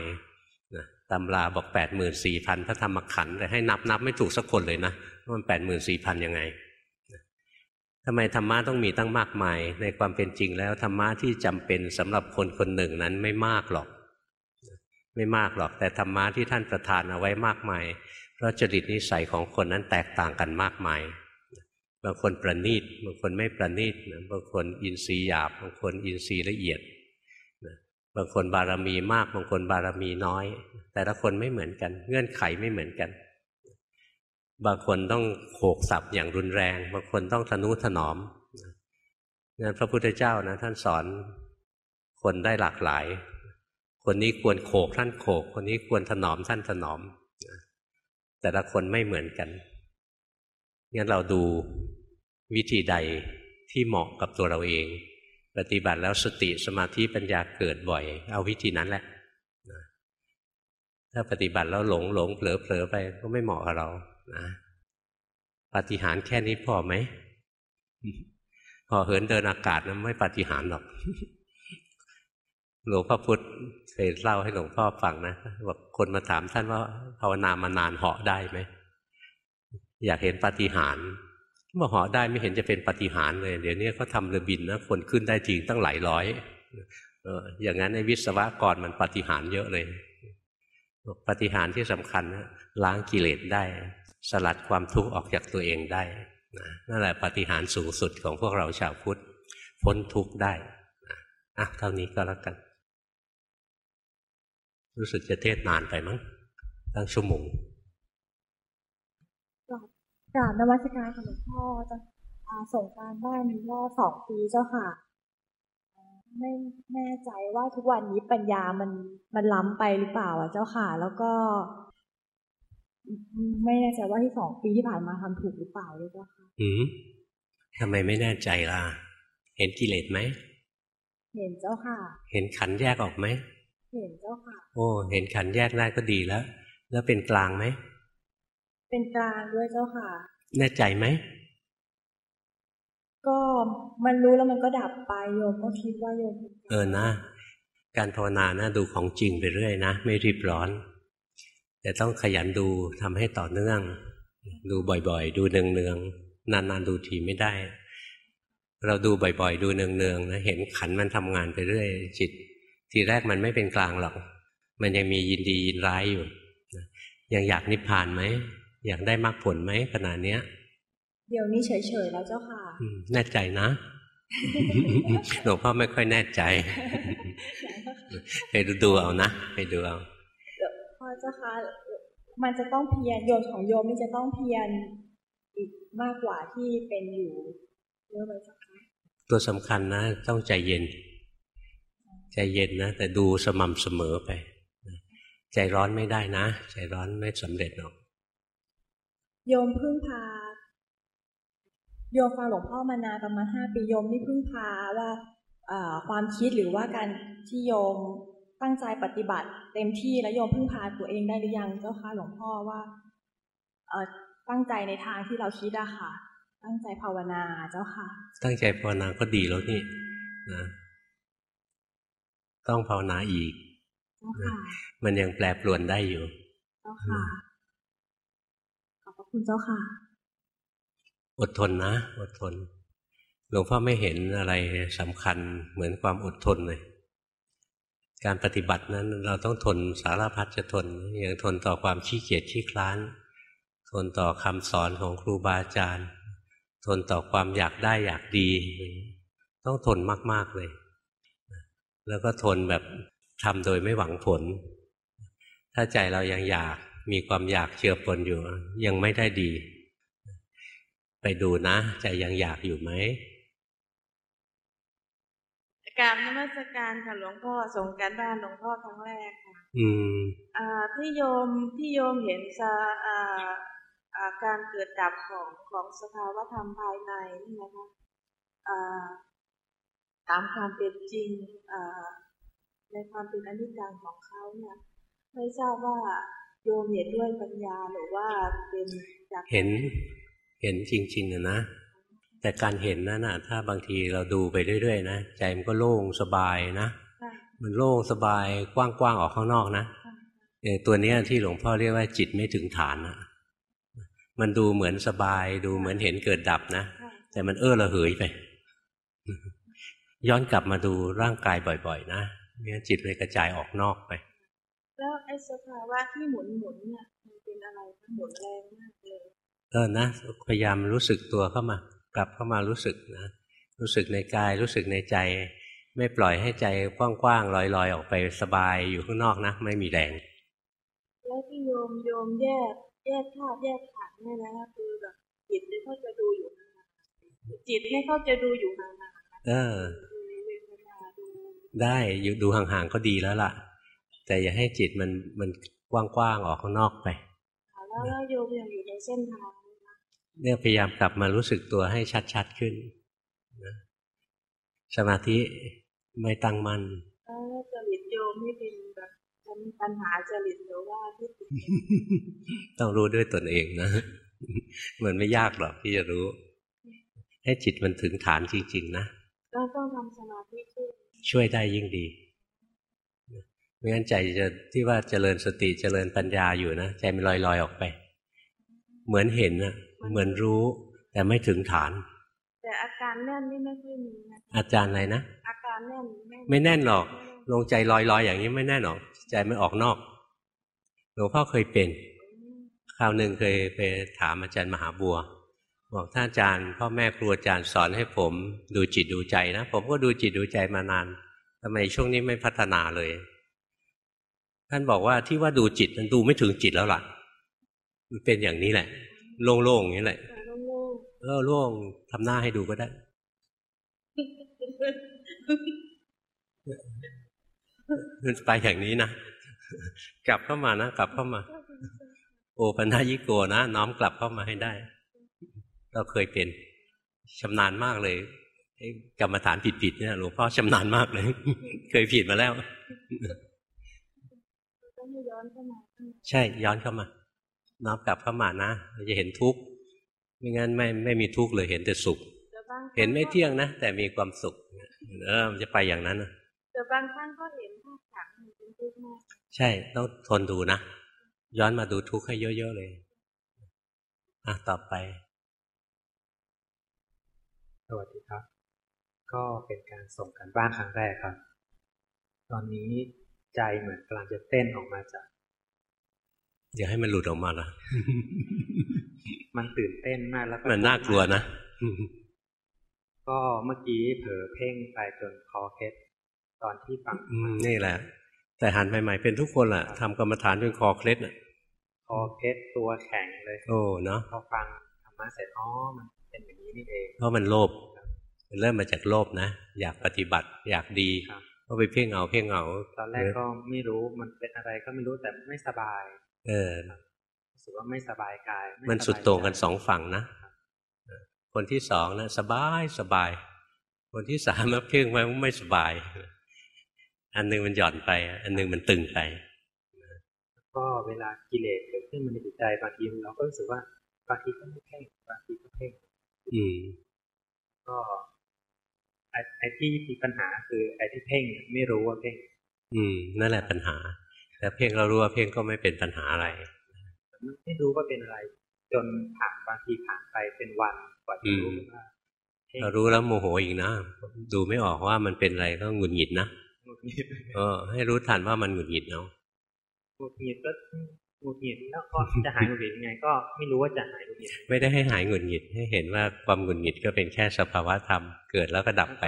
ตำราบอกแปดหมื่นสี่พันพระธรรมขันธ์แต่ให้นับนับไม่ถูกสักคนเลยนะว่ามันแปดหมื่นสี่พันยังไงทำไมธรรมะต้องมีตั้งมากมาย ในความเป็นจริงแล้วธรรมะที่จำเป็นสำหรับคนคนหนึ่งนั้นไม่มากหรอก ไม่มากหรอก แต่ธรรมะที่ท่านประทานเอาไว้มากมาย เพราะจริตนิสัยของคนนั้นแตกต่างกันมากมาย บางคนประณีต บางคนไม่ประณีตบางคนอินทรีย์หยาบ บางคนอินทรีย์ละเอียดบางคนบารมีมาก บางคนบารมีน้อย แต่ละคนไม่เหมือนกัน เงื่อนไขไม่เหมือนกัน บางคนต้องโขกสับอย่างรุนแรง บางคนต้องทนุถนอมงั้นพระพุทธเจ้านะท่านสอนคนได้หลากหลาย คนนี้ควรโขกท่านโขก คนนี้ควรถนอมท่านถนอม แต่ละคนไม่เหมือนกันงั้นเราดูวิธีใดที่เหมาะกับตัวเราเอง ปฏิบัติแล้วสติสมาธิปัญญาเกิดบ่อย เอาวิธีนั้นแหละ ถ้าปฏิบัติแล้วหลงหลงเผลอเผลอไปก็ไม่เหมาะกับเรานะปฏิหารแค่นี้พอไหมพอเหินเดินอากาศนะไม่ปฏิหารหรอกหลวงพ่อพุธ เคยเล่าให้หลวงพ่อฟังนะบอกคนมาถามท่านว่าภาวนามานานเหาะได้ไหมอยากเห็นปาฏิหาริย์บอกเหาะได้ไม่เห็นจะเป็นปาฏิหาริย์เลย เดี๋ยวนี้เขาทำเรือบินนะคนขึ้นได้จริงตั้งหลายร้อยอย่างนั้นในวิศวกรมันปาฏิหาริย์เยอะเลยปาฏิหาริย์ที่สำคัญนะล้างกิเลสได้ สลัดความทุกข์ออกจากตัวเองได้นั่นแหละปาฏิหาริย์สูงสุดของพวกเราชาวพุทธพ้นทุกข์ได้อะเท่านี้ก็แล้วกัน รู้สึกจะเทศนานไปมั้งตั้งชั่วโมงกราบนวัตการค่ะหลวงพ่อจะส่งการบ้านนี้ว่าสองปีเจ้าค่ะ ไม่แน่ใจว่าทุกวันนี้ปัญญามันมันล้ำไปหรือเปล่า อะ เจ้าค่ะ แล้วก็ ไม่แน่ใจว่าที่สองปีที่ผ่านมาทำถูกหรือเปล่าด้วยเจ้าค่ะอืมทำไมไม่แน่ใจล่ะ เห็นกิเลสไหม เห็นเจ้าค่ะ เห็นขันแยกออกไหม เห็นเจ้าค่ะ โอ้เห็นขันแยกได้ก็ดีแล้ว แล้วเป็นกลางไหมเป็นกลางด้วยเจ้าค่ะ แน่ใจไหมก็มันรู้แล้วมันก็ดับไปโยมก็คิดว่าโยมเออนะ การภาวนานะดูของจริงไปเรื่อยนะ ไม่รีบร้อน แต่ต้องขยันดูทำให้ต่อเนื่อง ดูบ่อยๆ ดูเนืองๆนานๆดูทีไม่ได้ เราดูบ่อยๆ ดูเนืองๆนะเห็นขันมันทำงานไปเรื่อย จิต ทีแรกมันไม่เป็นกลางหรอก มันยังมียินดียินร้ายอยู่ ยังอยากนิพพานไหม อยากได้มรรคผลไหมขนาดเนี้ย เดี๋ยวนี้เฉยๆแล้วเจ้าค่ะแน่ใจนะหลวงพ่อไม่ค่อยแน่ใจไปดูดูเอานะไปดูเอาพ่อเจ้าค่ะมันจะต้องเพียรโยมของโยมนี่จะต้องเพียรอีกมากกว่าที่เป็นอยู่เยอะไหมเจ้าค่ะตัวสำคัญนะ ต้องใจเย็น ใจเย็นนะ แต่ดูสม่ำเสมอไป ใจร้อนไม่ได้นะ ใจร้อนไม่สำเร็จหรอก โยมพึ่งพา โยมฟังหลวงพ่อมานานประมาณห้าปีโยมนี่พึ่งพาว่าความคิดหรือว่าการที่โยมตั้งใจปฏิบัติ เต็มที่แล้วโยมพึ่งพาตัวเองได้หรือยังเจ้าค่ะหลวงพ่อว่าตั้งใจในทางที่เราคิดอะค่ะ ตั้งใจภาวนาเจ้าค่ะ ตั้งใจภาวนาก็ดีแล้วนี่นะ ต้องภาวนาอีก มันยังแปรปรวนได้อยู่เจ้าค่ะคุณเจ้าค่ะ อดทนนะ อดทน หลวงพ่อไม่เห็นอะไรสำคัญเหมือนความอดทนเลย การปฏิบัตินั้น เราต้องทนสารพัดจะทน อย่างทนต่อความขี้เกียจขี้คลาน ทนต่อคำสอนของครูบาอาจารย์ ทนต่อความอยากได้อยากดี ต้องทนมาก ๆ เลย แล้วก็ทนแบบทำโดยไม่หวังผล ถ้าใจเรายังอยากมีความอยากเชื่อปนอยู่ ยังไม่ได้ดี ไปดูนะ ใจยังอยากอยู่ไหมกราบนมัสการค่ะหลวงพ่อส่งการบ้านหลวงพ่อครั้งแรกค่ะ อืม อ่าที่โยมที่โยมเห็นสอ่าอ่าการเกิดดับของของสภาวธรรมภายในนี่นะคะอ่า ตามความเป็นจริงอ่าในความเป็นอนิจจังของเขาเนี่ยไม่ทราบว่าโยมเห็นด้วยปัญญาหรือว่าเป็นจากเห็นเห็นจริงๆนะนะแต่การเห็นนั้นนะถ้าบางทีเราดูไปเรื่อยๆนะใจมันก็โล่งสบายนะ มันโล่งสบายกว้างๆออกข้างนอกนะตัวนี้ที่หลวงพ่อเรียกว่าจิตไม่ถึงฐานนะมันดูเหมือนสบาย ดูเหมือนเห็นเกิดดับนะ แต่มันเอ้อระเหยไป ย้อนกลับมาดูร่างกายบ่อย ๆ นะเนี่ยจิตเลยกระจายออกนอกไป แล้วไอ้สภาวะที่หมุนหมุนเนี่ยมันเป็นอะไรมันหมุนแรงมากเลยเออนะพยายามรู้สึกตัวเข้ามา กลับเข้ามารู้สึกนะ รู้สึกในกายรู้สึกในใจ ไม่ปล่อยให้ใจกว้างๆลอยๆ ออกไปสบายอยู่ข้างนอกนะ ไม่มีแรงแล้วที่โยมโยมแยกแยกธาตุแยกขันธ์เนี่ยนะคือแบบจิตเนี่ยเขาจะดูอยู่นานจิตเนี่ยเขาจะดูอยู่นานๆเออ ได้อยู่ดูห่างๆก็ดีแล้วล่ะ แต่อย่าให้จิตมันมันกว้างๆออกข้างนอกไปแล้วโยมยังอยู่ในเส้นทางเนี่ยพยายามกลับมารู้สึกตัวให้ชัดๆขึ้นนะสมาธิไม่ตั้งมั่นแล้วจริตโยมนี่เป็นแบบปัญหาจริตหรือว่าที่ต้องรู้ด้วยตนเองนะมันไม่ยากหรอกที่จะรู้ ให้จิตมันถึงฐานจริง ๆ นะก็ต้องทำสมาธิช่วย ช่วยได้ยิ่งดีไม่งั้นใจจะที่ว่าเจริญสติเจริญปัญญาอยู่นะใจมันลอยลอยๆออกไป เหมือนเห็นนะเหมือนรู้ แต่ไม่ถึงฐาน แต่อาการแน่นนี่ไม่ค่อยมีนะอาจารย์อะไรนะอาการแน่นไม่แน่นหรอกลงใจลอยๆอย่างนี้ไม่แน่นหรอกใจมันออกนอกหลวงพ่อเคยเป็น คราวหนึ่งเคยไปถามอาจารย์มหาบัว บอกท่านอาจารย์พ่อแม่ครูอาจารย์สอนให้ผม ดูจิตดูใจนะ ผมก็ดูจิตดูใจมานานทำไมช่วงนี้ไม่พัฒนาเลย ท่านบอกว่าที่ว่าดูจิตมันดูไม่ถึงจิตแล้วล่ะ มันเป็นอย่างนี้แหละ โล่งๆอย่างนี้แหละเออโล่งทำหน้าให้ดูก็ได้ มันไปอย่างนี้นะกลับเข้ามานะกลับเข้ามา โอปัญญิโกนะน้อมกลับเข้ามาให้ได้ เราเคยเป็นชำนาญมากเลยไอ้กรรมฐานผิดๆเนี่ยหลวงพ่อชำนาญมากเลย เคยผิดมาแล้วๆก็ไม่ย้อนเข้ามาใช่ย้อนเข้ามาน้อมกลับเข้ามานะเราจะเห็นทุกข์ไม่งั้นไม่ไม่มีทุกข์เลยเห็นแต่สุขแต่บางครั้งเห็นไม่เที่ยงนะแต่มีความสุขเออมันจะไปอย่างนั้นนะแต่บางครั้งก็เห็นภาพขังมันเป็นทุกข์มากใช่ต้องทนดูนะย้อนมาดูทุกข์ให้เยอะๆเลย อะต่อไป สวัสดีครับ ก็เป็นการส่งกันบ้านครั้งแรกครับ ตอนนี้ใจเหมือนกำลังจะเต้นออกมาจาก อย่าให้มันหลุดออกมานะมันตื่นเต้นมากแล้วก็มันน่ากลัวนะ ก็เมื่อกี้เผลอเพ่งไปจนคอเคล็ดตอนที่ฟังอืมนี่แหละ แต่หันใหม่ๆเป็นทุกคนแหละทำกรรมฐานจนคอเคล็ดอะคอเคล็ดตัวแข็งเลย โอ้เนาะพอฟังธรรมะเสร็จอ๋อมัน เป็นอย่างนี้นี่เองเพราะมันโลภมันเริ่มมาจากโลภนะ อยากปฏิบัติอยากดีครับก็ไปเพ่งเอาเพ่งเอาตอนแรกก็ไม่รู้มันเป็นอะไรก็ไม่รู้แต่ไม่สบาย เออรู้สึกว่าไม่สบายกายไมันสุดบายโต่งกันใจสองฝั่งนะคนที่สองนะสบายสบาย คนที่สามมาเพ่งไว้ไม่สบาย อันหนึงมันหย่อนไป อันหนึงมันตึงไปก็เวลากิเลสเกิดขึ้นมาในจิตใจบางทีเราก็รู้สึกว่าบางทีก็ไม่เพ่งบางทีก็เพ่ง อืม ก็ไอ้ไอ้ที่มีปัญหาคือ ไอ้ที่เพ่งไม่รู้ว่าเพ่ง อืม นั่นแหละปัญหา แต่เพ่งเรารู้ว่าเพ่งก็ไม่เป็นปัญหาอะไร ไม่รู้ว่าเป็นอะไร จนผ่านบางทีผ่านไปเป็นวันกว่าจะรู้อืมว่าเพ่งเรารู้แล้วโมโหอีกนะ ดูไม่ออกว่ามันเป็นอะไรก็หงุดหงิดนะหงุดหงิดเออ ให้รู้ทันว่ามันหงุดหงิดเอาหงุดหงิดก็ หงุดหงิดแล้วก็จะหายหงุดหงิดยังไง ก็ไม่รู้ว่าจะหายหงุดหงิดไม่ได้ให้หายหงุดหงิดให้เห็นว่าความหงุดหงิดก็เป็นแค่สภาวะธรรมเกิดแล้วก็ดับไป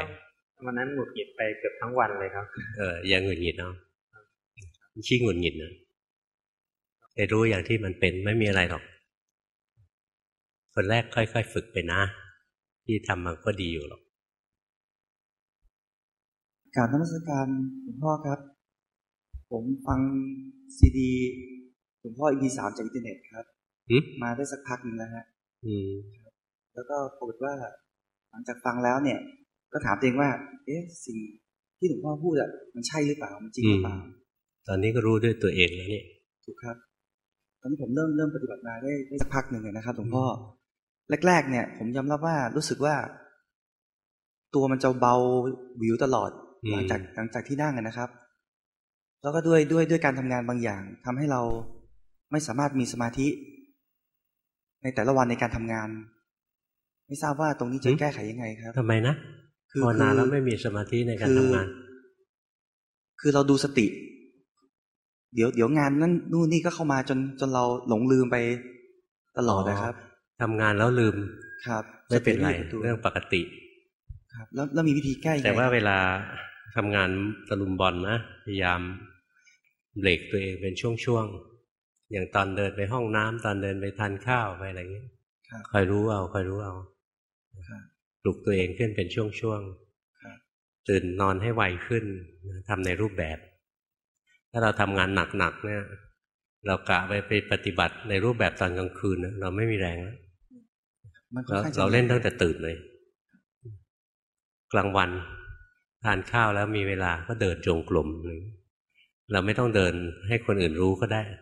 วันนั้นหงุดหงิดไปเกือบทั้งวันเลยครับ เอออย่าหงุดหงิดเอาชี้หงุดหงิดนะไปรู้อย่างที่มันเป็นไม่มีอะไรหรอก คนแรกค่อยๆฝึกไปนะ ที่ทำมันก็ดีอยู่หรอกกราบนมัสการหลวงพ่อครับ ผมฟังซีดี หลวงพ่อ MP3จากอินเทอร์เน็ตครับหึมาได้สักพักหนึ่งแล้วฮะอืมแล้วก็ปรากฏว่า หลังจากฟังแล้วเนี่ย ก็ถามตัวเองว่า เอ๊ะสิ่งที่หลวงพ่อพูดอะมันใช่หรือเปล่ามันจริงหรือเปล่า ตอนนี้ก็รู้ด้วยตัวเองแล้วนี่ถูกครับ ตอนนี้ผมเริ่มเริ่มปฏิบัติมาได้ได้สักพักหนึ่งเลยนะครับหลวงพ่อแรก ๆ เนี่ย ผมยอมรับว่ารู้สึกว่า ตัวมันจะเบาวิวตลอดอืมหลังจากหลังจากที่นั่งอะนะครับ แล้วก็ด้วยด้วยด้วยการทำงานบางอย่างทำให้เรา ไม่สามารถมีสมาธิ ในแต่ละวันในการทำงาน ไม่ทราบว่าตรงนี้จะแก้ไขยังไงครับทำไมนะคือภาวนาคือแล้วไม่มีสมาธิในการคือทำงาน คือเราดูสติ เดี๋ยวเดี๋ยวงานนั้นนู่นนี่ก็เข้ามาจนจนเราหลงลืมไปตลอดนะครับทำงานแล้วลืมครับ ไม่เป็นไรสติยู่กับตัวเรื่องปกติ ครับ แล้วแล้วมีวิธีแก้ยังไงแต่ว่าครับเวลาทำงานตะลุมบอลนะพยายามเบรกตัวเองเป็นช่วงๆ อย่างตอนเดินไปห้องน้ำตอนเดินไปทานข้าวไปอะไรอย่างนี้ครับคอยรู้เอาคอยรู้เอาครับปลุกตัวเองขึ้นเป็นช่วงครับๆตื่นนอนให้ไวขึ้นทำในรูปแบบ ถ้าเราทำงานหนักๆเนี่ย เรากะไปไปปฏิบัติในรูปแบบตอนกลางคืนนะเราไม่มีแรงแล้วมันค่อนเราข้างจะเราเล่นตั้งแต่ตื่นเลย กลางวันทานข้าวแล้วมีเวลาก็เดินจงกรมอะไรอย่างนี้เราไม่ต้องเดินให้คนอื่นรู้ก็ได้เรา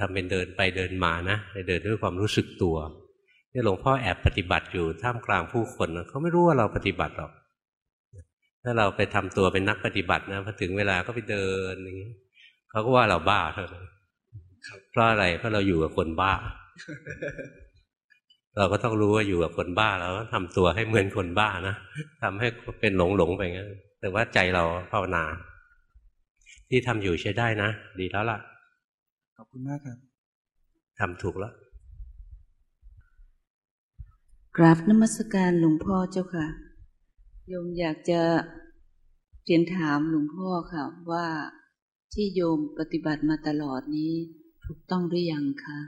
ทำเป็นเดินไปเดินมานะไปเดินด้วยความรู้สึกตัวนี่หลวงพ่อแอบปฏิบัติอยู่ท่ามกลางผู้คนนะเขาไม่รู้ว่าเราปฏิบัติหรอก ถ้าเราไปทำตัวเป็นนักปฏิบัตินะพอถึงเวลาก็ไปเดินอย่างนี้เขาก็ว่าเราบ้าเท่านั้นเพราะอะไรเพราะเราอยู่กับคนบ้า เราก็ต้องรู้ว่าอยู่กับคนบ้าเราก็ทำตัวให้เหมือนคนบ้านะทำให้เป็นหลงหลงๆไปงั้นแต่ว่าใจเราภาวนา ที่ทำอยู่ใช้ได้นะ ดีแล้วล่ะ ขอบคุณมากครับทำถูกแล้ว กราบนมัสการหลวงพ่อเจ้าค่ะโยมอยากจะเรียนถามหลวงพ่อค่ะ ว่าที่โยมปฏิบัติมาตลอดนี้ถูกต้องหรือยังคะ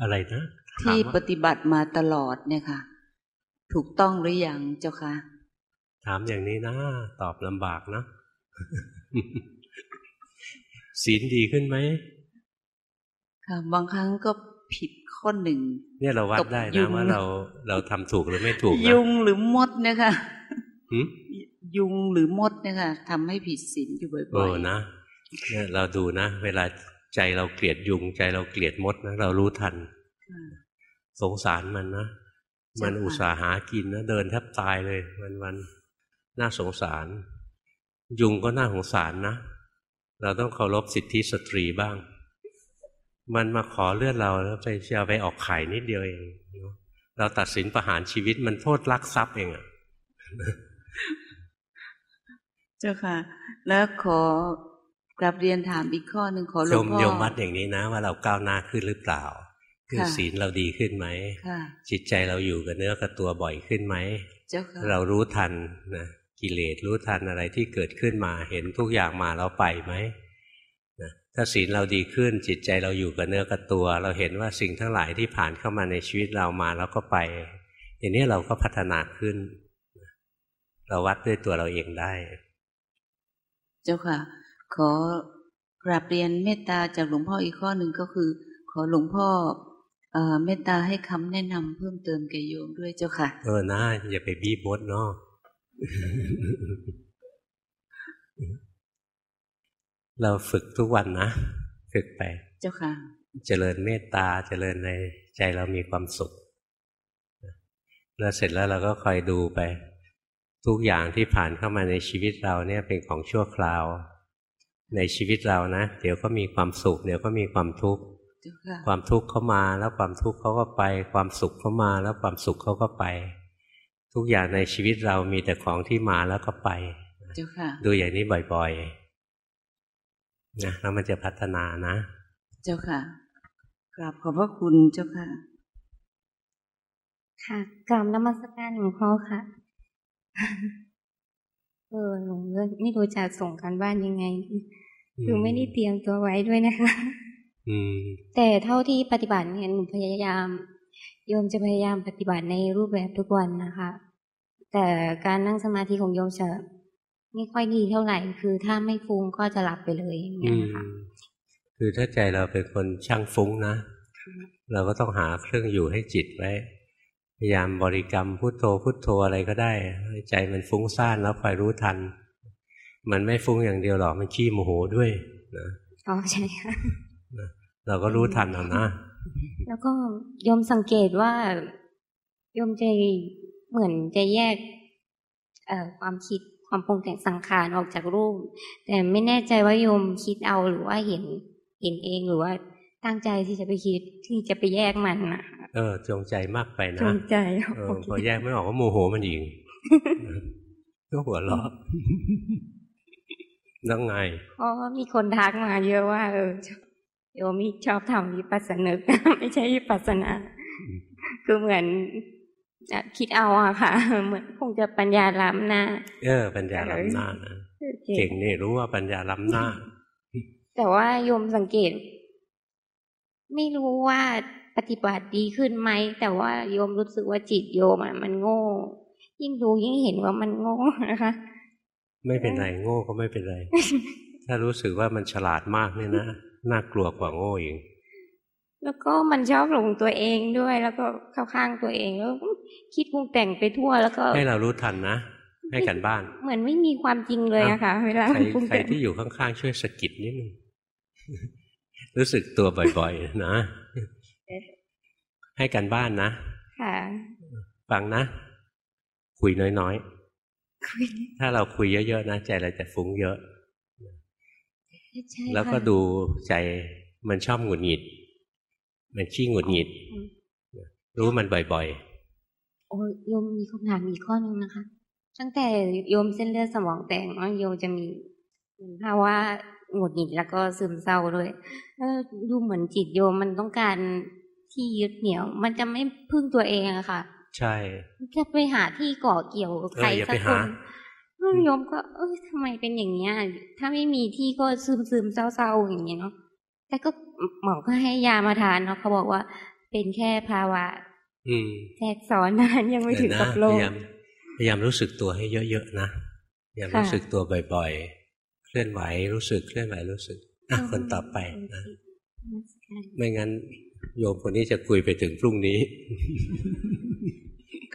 อะไรนะถามที่ว่าปฏิบัติมาตลอดเนี่ยค่ะ ถูกต้องหรือยังเจ้าค่ะถามอย่างนี้นะ ตอบลำบากนะศีลดีขึ้นไหม ค่ะบางครั้งก็ผิดข้อหนึ่ง เนี่ยเราวัดตบได้ยุนะงว่าเราเราทำถูกหรือไม่ถูกนะยุงหรือมดเนี่ยค่ะหืมยุงหรือมดเนี่ยค่ะทำให้ผิดศีลอยู่บ่โอ้อยๆนะเนี่ยเราดูนะ เวลาใจเราเกลียดยุง ใจเราเกลียดมดนะเรารู้ทันค่ะสงสารมันนะเจ้าค่ะมันอุตส่าห์หากินนะเดินแทบตายเลยวันวันน่าสงสาร ยุงก็น่าสงสารนะ เราต้องเคารพสิทธิสตรีบ้าง มันมาขอเลือดเราแล้วไปจะเอาไปออกไข่นิดเดียวเองเนอะเราตัดสินประหารชีวิตมันโทษลักทรัพย์เองอะเจ้าค่ะ แล้วขอกลับเรียนถามอีกข้อหนึ่งขอหลโยวงมพ่อโยมวัดอย่างนี้นะ ว่าเราก้าวหน้าขึ้นหรือเปล่า คือค่ะศีลเราดีขึ้นไหมค่ะจิตใจเราอยู่กับเนื้อกับตัวบ่อยขึ้นไหมเจ้าค่ะเรารู้ทันนะกิเลสรู้ทันอะไรที่เกิดขึ้นมาเห็นทุกอย่างมาแล้วไปไหมนะ ถ้าศีลเราดีขึ้นจิตใจเราอยู่กับเนื้อกับตัว เราเห็นว่าสิ่งทั้งหลายที่ผ่านเข้ามาในชีวิตเรามาแล้วก็ไป อย่างนี้เราก็พัฒนาขึ้น เราวัดด้วยตัวเราเองได้ เจ้าค่ะ ขอกราบเรียนเมตตาจากหลวงพ่ออีกข้อหนึ่งก็คือ ขอหลวงพ่อเอ่อเมตตาให้คำแนะนำเพิ่มเติมแก่โยมด้วยเจ้าค่ะ เออนะอย่าไปบีบมดเนาะ เราฝึกทุกวันนะ ฝึกไป เจ้าค่ะ เจริญเมตตาเจริญในใจเรามีความสุข แล้วเสร็จแล้วเราก็คอยดูไป ทุกอย่างที่ผ่านเข้ามาในชีวิตเราเนี่ยเป็นของชั่วคราว ในชีวิตเรานะ เดี๋ยวก็มีความสุข เดี๋ยวก็มีความทุกข์เจ้าค่ะความทุกข์เข้ามาแล้วความทุกข์เขาก็ไป ความสุขเข้ามาแล้วความสุขเขาก็ไป ทุกอย่างในชีวิตเรามีแต่ของที่มาแล้วก็ไปเจ้าค่ะดูอย่างนี้บ่อยๆ นะแล้วมันจะพัฒนานะ เจ้าค่ะกราบขอบพระคุณเจ้าค่ะ ค่ะกราบนมัสการหลวงพ่อค่ะ เออหนูไม่รู้จะส่งกันบ้านยังไง คือไม่ได้เตรียมตัวไว้ด้วยนะคะอืมแต่เท่าที่ปฏิบัติเนี่ยหนูพยายาม โยมจะพยายามปฏิบัติในรูปแบบทุกวันนะคะ แต่การนั่งสมาธิของโยมจะ ไม่ค่อยดีเท่าไหร่ คือถ้าไม่ฟุ้งก็จะหลับไปเลยอย่างอืเงี้ยมนะคะคือถ้าใจเราเป็นคนช่างฟุ้งนะ เราก็ต้องหาเครื่องอยู่ให้จิตไว้ พยายามบริกรรมพุทโธพุทโธอะไรก็ได้ให้ใจมันฟุ้งซ่านแล้วคอยรู้ทัน มันไม่ฟุ้งอย่างเดียวหรอกมันขี้โมโหด้วยนะอ๋อใช่ค่ะเราก็รู้ทันเอานะแล้วก็โยมสังเกตว่าโยมจะเหมือนจะแยก เอ่อความคิด ความปรุงแต่งสังขารออกจากรูป แต่ไม่แน่ใจว่าโยมคิดเอาหรือว่าเห็นเห็นเองหรือว่าตั้งใจที่จะไปคิดที่จะไปแยกมันนะคะเออจงใจมากไปจนะงใจเออโอเคพอแยกไม่ออกก็โมโหมันอีกก็หัวเราะแล้วไงเพราะว่ามีคนทักมาเยอะว่า เออโยมมีชอบทำวิปัสสนึกไม่ใช่วิปัสสนา คือเหมือนจะ คิดเอาอะค่ะ เหมือนคงจะปัญญาล้ำหน้า เออ ปัญญาล้ำหน้านะเก่งนี่รู้ว่าปัญญาล้ำหน้า แต่ว่าโยมสังเกต ไม่รู้ว่าปฏิบัติดีขึ้นไหม แต่ว่าโยมรู้สึกว่าจิตโยมอะมันโง่ ยิ่งดูยิ่งเห็นว่ามันโง่นะคะ ไม่เป็นไรโง่ก็ไม่เป็นไร ถ้ารู้สึกว่ามันฉลาดมากเนี่ยนะน่ากลัวกว่าโง่เอง แล้วก็มันชอบหลงตัวเองด้วย แล้วก็เข้าข้างตัวเองแล้วคิดปรุงแต่งไปทั่วแล้วก็ ให้เรารู้ทันนะให้กันบ้าน เหมือนไม่มีความจริงเลยอะค่ะเวลาใครปรุงใครแต่งที่อยู่ข้างๆช่วยสะกิดนิดนึงรู้สึกตัวบ่อยๆนะ ให้กันบ้านนะค่ะฟังนะ คุยน้อยคุยๆถ้าเราคุยเยอะๆนะใจเราจะฟุ้งเยอะใช่แล้วก็ค่ะดูใจมันชอบหงุดหงิด มันขี้หงุดหงิดอืมรู้มันบ่อยโอ้ยโยมมีคำถามอีกข้อหนึ่งนะคะ ตั้งแต่โยมเส้นเลือดสมองแตกเนาะโยมจะมีเหมือนภาวะหงุดหงิดแล้วก็ซึมเศร้าด้วยแล้วดูเหมือนจิตโยมมันต้องการที่ยึดเหนี่ยว มันจะไม่พึ่งตัวเองอะค่ะๆใช่จะไปหาที่เกาะเกี่ยวกับใครเอออย่าสัไปกคหานแล้วโยมก็ เอ้ยทำไมเป็นอย่างเงี้ย ถ้าไม่มีที่ก็ซึมซึมๆเศร้าๆอย่างเงี้ยเนาะ แต่ก็หมอก็ให้ยามาทานเนาะเขาบอกว่าเป็นแค่ภาวะอืมแทรกซ้อนนั้นยังไม่ถึงเดี๋ยวกับนะโรพคยายามพยายามรู้สึกตัวให้เยอะๆนะพยายามค่ะรู้สึกตัวบ่อยๆ เคลื่อนไหวรู้สึกเคลื่อนไหวรู้สึกอะคนต่อไปนะไม่งั้นโยมคนนี้จะคุยไปถึงพรุ่งนี้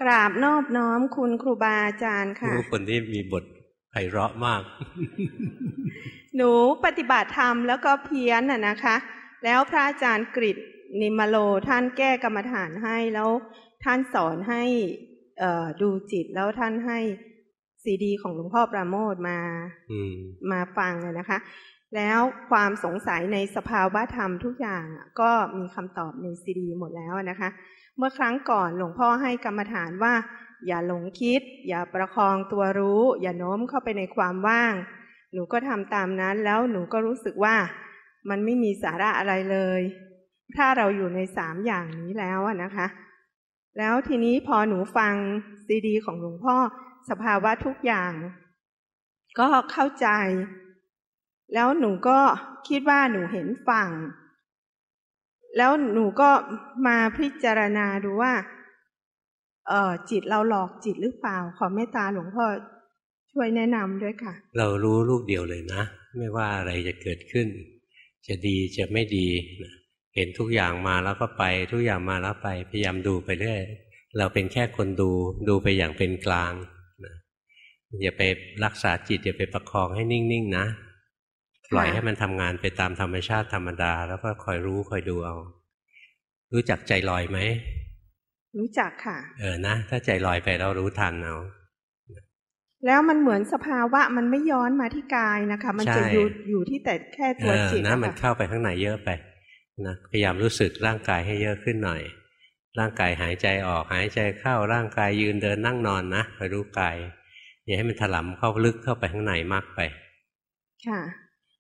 กราบนอบน้อมคุณครูบาอาจารย์ค่ะรู้คนนี้มีบทไพเราะมาก หนูปฏิบัติธรรมแล้วก็เพี้ยนน่ะนะคะ แล้วพระอาจารย์กริตนิมโลท่านแก้กรรมฐานให้แล้วท่านสอนให้เอ่อดูจิตแล้วท่านให้ซีดี ของหลวงพ่อประโมทมาอืมมาฟังอะนะคะ แล้วความสงสัยในสภาวะธรรมทุกอย่างอะก็มีคำตอบในซีดี หมดแล้วอะนะคะ เมื่อครั้งก่อนหลวงพ่อให้กรรมฐานว่า อย่าหลงคิด อย่าประคองตัวรู้ อย่าโน้มเข้าไปในความว่าง หนูก็ทำตามนั้นแล้วหนูก็รู้สึกว่ามันไม่มีสาระอะไรเลย ถ้าเราอยู่ในสามอย่างนี้แล้วนะคะ แล้วทีนี้พอหนูฟังซีดี ของหลวงพ่อสภาวะทุกอย่าง ก็เข้าใจ แล้วหนูก็คิดว่าหนูเห็นฝั่ง แล้วหนูก็มาพิจารณาดูว่า เออจิตเราหลอกจิตหรือเปล่า ขอเมตตาหลวงพ่อ ช่วยแนะนำด้วยค่ะ เรารู้ลูกเดียวเลยนะ ไม่ว่าอะไรจะเกิดขึ้น จะดีจะไม่ดีนะเห็นทุกอย่างมาแล้วก็ไป ทุกอย่างมาแล้วไป พยายามดูไปเรื่อย เราเป็นแค่คนดู ดูไปอย่างเป็นกลางนะอย่าไปรักษาจิตอย่าไปประคองให้นิ่งๆนะ ปล่อยให้มันทำงานไปตามธรรมชาติธรรมดา แล้วก็คอยรู้คอยดูเอา รู้จักใจลอยไหม รู้จักค่ะ เออนะ ถ้าใจลอยไปเรารู้ทันเอา แล้วมันเหมือนสภาวะมันไม่ย้อนมาที่กายนะคะ มันจะใช่อยู่อยู่ที่แต่แค่เอตัวอจิตนะอะมันค่ะเข้าไปข้างในเยอะไปนะพยายามรู้สึกร่างกายให้เยอะขึ้นหน่อย ร่างกายหายใจออกหายใจเข้าร่างกายยืนเดินนั่งนอนนะคอยรู้กายอย่าให้มันถลำเข้าลึกเข้าไปข้างในมากไป ค่ะ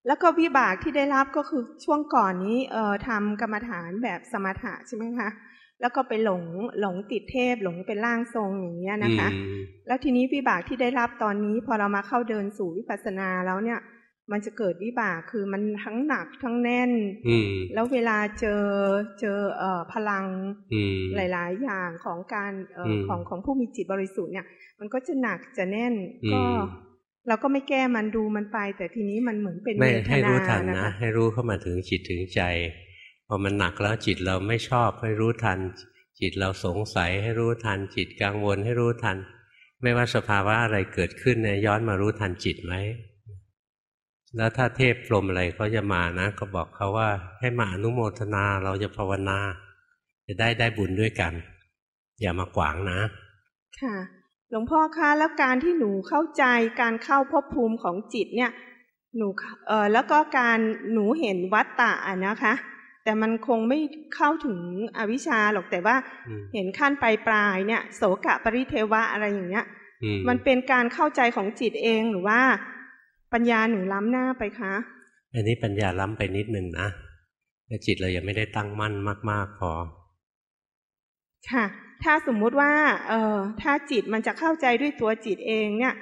แล้วก็วิบากที่ได้รับก็คือช่วงก่อนนี้เอ่อทำกรรมฐานแบบสมถะใช่ไหมคะ แล้วก็ไปหลงหลงติดเทพหลงเป็นร่างทรงอย่างเงี้ยนะคะอืมแล้วทีนี้วิบากที่ได้รับตอนนี้พอเรามาเข้าเดินสู่วิปัสสนาแล้วเนี่ย มันจะเกิดวิบากคือมันทั้งหนักทั้งแน่นอืมแล้วเวลาเจอเจอเอ่อพลังอืมหลาย ๆ อย่างของการเอ่ออมของของผู้มีจิตบริสุทธิ์เนี่ย มันก็จะหนักจะแน่นอืมก็เราก็ไม่แก้มันดูมันไป แต่ทีนี้มันเหมือนเป็นไม่เวทให้นารู้ทันนะนะคะให้รู้เข้ามาถึงจิตถึงใจพ อมันหนักแล้วจิตเราไม่ชอบให้รู้ทัน จิตเราสงสัยให้รู้ทัน จิตกังวลให้รู้ทัน ไม่ว่าสภาวะอะไรเกิดขึ้นเนี่ยย้อนมารู้ทันจิตไหมแล้วถ้าเทพพรมอะไรเขาจะมานะ ก็บอกเขาว่าให้มาอนุโมทนาเราจะภาวนา จะได้ได้บุญด้วยกัน อย่ามาขวางนะ ค่ะ หลวงพ่อคะแล้วการที่หนูเข้าใจการเข้าภพภูมิของจิตเนี่ย หนูเออแล้วก็การหนูเห็นวัตตะนะคะ แต่มันคงไม่เข้าถึงอวิชชาหรอกแต่ว่าอืมเห็นขั้นปลายปลายๆเนี่ยโสกะปริเทวะอะไรอย่างเงี้ยอืมมันเป็นการเข้าใจของจิตเองหรือว่า ปัญญาหนูล้ำหน้าไปคะ อันนี้ปัญญาล้ำไปนิดนึงนะแต่จิตเรายังไม่ได้ตั้งมั่นมาก ๆ พอ ค่ะ ถ้าสมมุติว่า เอ่อถ้าจิตมันจะเข้าใจด้วยตัวจิตเองเนี่ย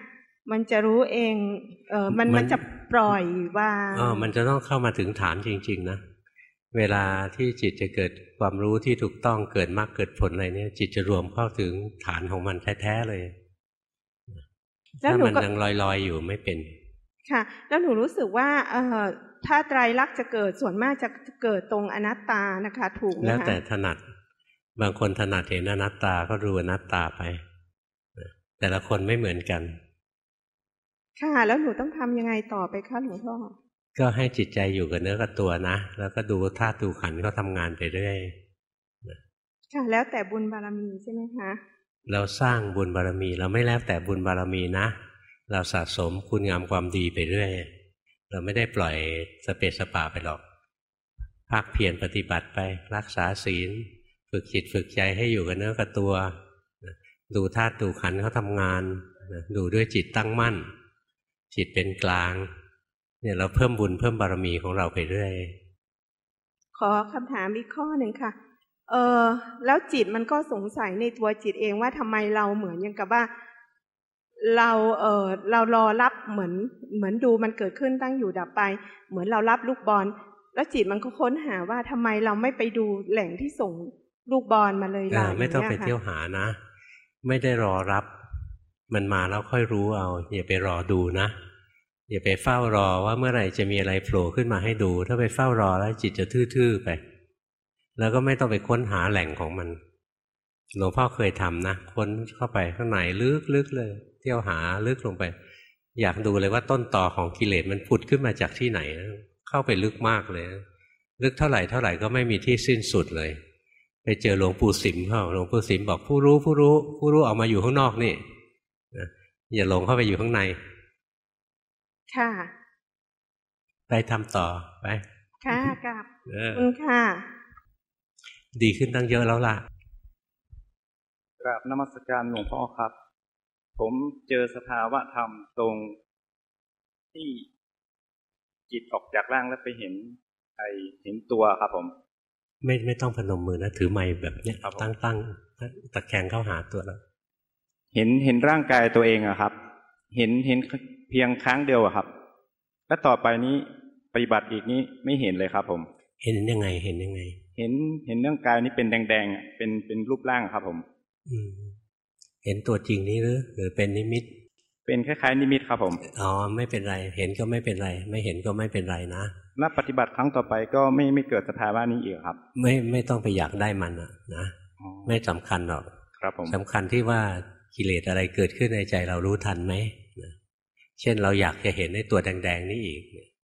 มันจะรู้เอง เอ่อมันมันมันจะปล่อยวางเออมันจะต้องเข้ามาถึงฐานจริง ๆ นะ เวลาที่จิตจะเกิดความรู้ที่ถูกต้องเกิดมากเกิดผลอะไรเนี่ย จิตจะรวมเข้าถึงฐานของมันแท้ๆเลยแล้วถ้าหนูมันก็ยังลอยๆอยู่ไม่เป็น ค่ะ แล้วหนูรู้สึกว่า เอ่อถ้าไตรลักษณ์จะเกิดส่วนมากจะเกิดตรงอนัตตานะคะ ถูกไหมแล้วคะแต่ถนัด บางคนถนัดเห็นอนัตตาก็รู้อนัตตาไป แต่ละคนไม่เหมือนกัน ค่ะ แล้วหนูต้องทำยังไงต่อไปคะหลวงพ่อ ก็ให้จิตใจอยู่กับเนื้อกับตัวนะ แล้วก็ดูธาตุดูขันธ์เขาทำงานไปเรื่อยค่ะแล้วแต่บุญบารมีใช่ไหมคะเราสร้างบุญบารมี เราไม่แล้วแต่บุญบารมีนะ เราสะสมคุณงามความดีไปเรื่อยเราไม่ได้ปล่อยสเปสสปะไปหรอกภาคเพียรปฏิบัติไปรักษาศีล ฝึกจิตฝึกใจให้อยู่กับเนื้อกับตัว ดูธาตุดูขันธ์เขาทำงาน ดูด้วยจิตตั้งมั่น จิตเป็นกลาง เนี่ยเราเพิ่มบุญเพิ่มบารมีของเราไปเรื่อย ขอคำถามอีกข้อหนึ่งค่ะ เออแล้วจิตมันก็สงสัยในตัวจิตเองว่าทำไมเราเหมือนอย่างกับว่า เราเออเรารอรับเหมือน เหมือนดูมันเกิดขึ้นตั้งอยู่ดับไป เหมือนเรารับลูกบอล แล้วจิตมันก็ค้นหาว่าทำไมเราไม่ไปดูแหล่งที่ส่งลูกบอลมาเลยล่ะเออไม่ต้องไปย่าเที่ยวค่ะหานะ ไม่ได้รอรับ มันมาแล้วค่อยรู้เอาอย่าไปรอดูนะ อย่าไปเฝ้ารอว่าเมื่อไหร่จะมีอะไรโผล่ขึ้นมาให้ดู ถ้าไปเฝ้ารอแล้วจิตจะทื่อๆไป แล้วก็ไม่ต้องไปค้นหาแหล่งของมัน หลวงพ่อเคยทำนะค้นเข้าไปข้างในลึกๆเลย เที่ยวหาลึกลงไป อยากดูเลยว่าต้นต่อของกิเลสมันผุดขึ้นมาจากที่ไหนนะเข้าไปลึกมากเลยนะลึกเท่าไหร่เท่าไหร่ก็ไม่มีที่สิ้นสุดเลย ไปเจอหลวงปู่สิมเขาหลวงปู่สิมบอกผู้รู้ผู้รู้ ผู้รู้ออกมาอยู่ข้างนอกนี่อย่าหลงเข้าไปอยู่ข้างใน ค่ะ ไปทำต่อไป ค่ะกับเออคุณค่ะ ดีขึ้นตั้งเยอะแล้วล่ะกราบนมัสการหลวงพ่อครับ ผมเจอสภาวะธรรมตรงที่จิตออกจากร่างแล้วไปเห็นไอเห็นตัวครับผม ไม่ไม่ต้องพนมมือนะถือไม้แบบเนี้ยครับผมตั้งตั้งตะแคงเข้าหาตัวเราเห็นเห็นร่างกายตัวเองอะครับ เห็นเห็น เพียงครั้งเดียวอะครับ แล้วต่อไปนี้ปฏิบัติอีกนี้ไม่เห็นเลยครับ ผม เห็นยังไงเห็นยังไง เห็นเห็นร่างกายนี้เป็นแดงๆอะเป็นเป็นรูปร่างครับ ผม อืมเห็นตัวจริงนี้หรือ หรือเป็นนิมิต เป็นคล้ายๆนิมิตครับ ผมอ๋อไม่เป็นไร เห็นก็ไม่เป็นไร ไม่เห็นก็ไม่เป็นไรนะและปฏิบัติครั้งต่อไปก็ไม่ไม่เกิดสภาวะนี้อีกครับ ไม่ไม่ต้องไปอยากได้มันอะนะอ๋อไม่สำคัญหรอกครับผมสำคัญที่ว่ากิเลสอะไรเกิดขึ้นในใจเรารู้ทันไหมนะ เช่นเราอยากจะเห็นในตัวแดง ๆ นี่อีก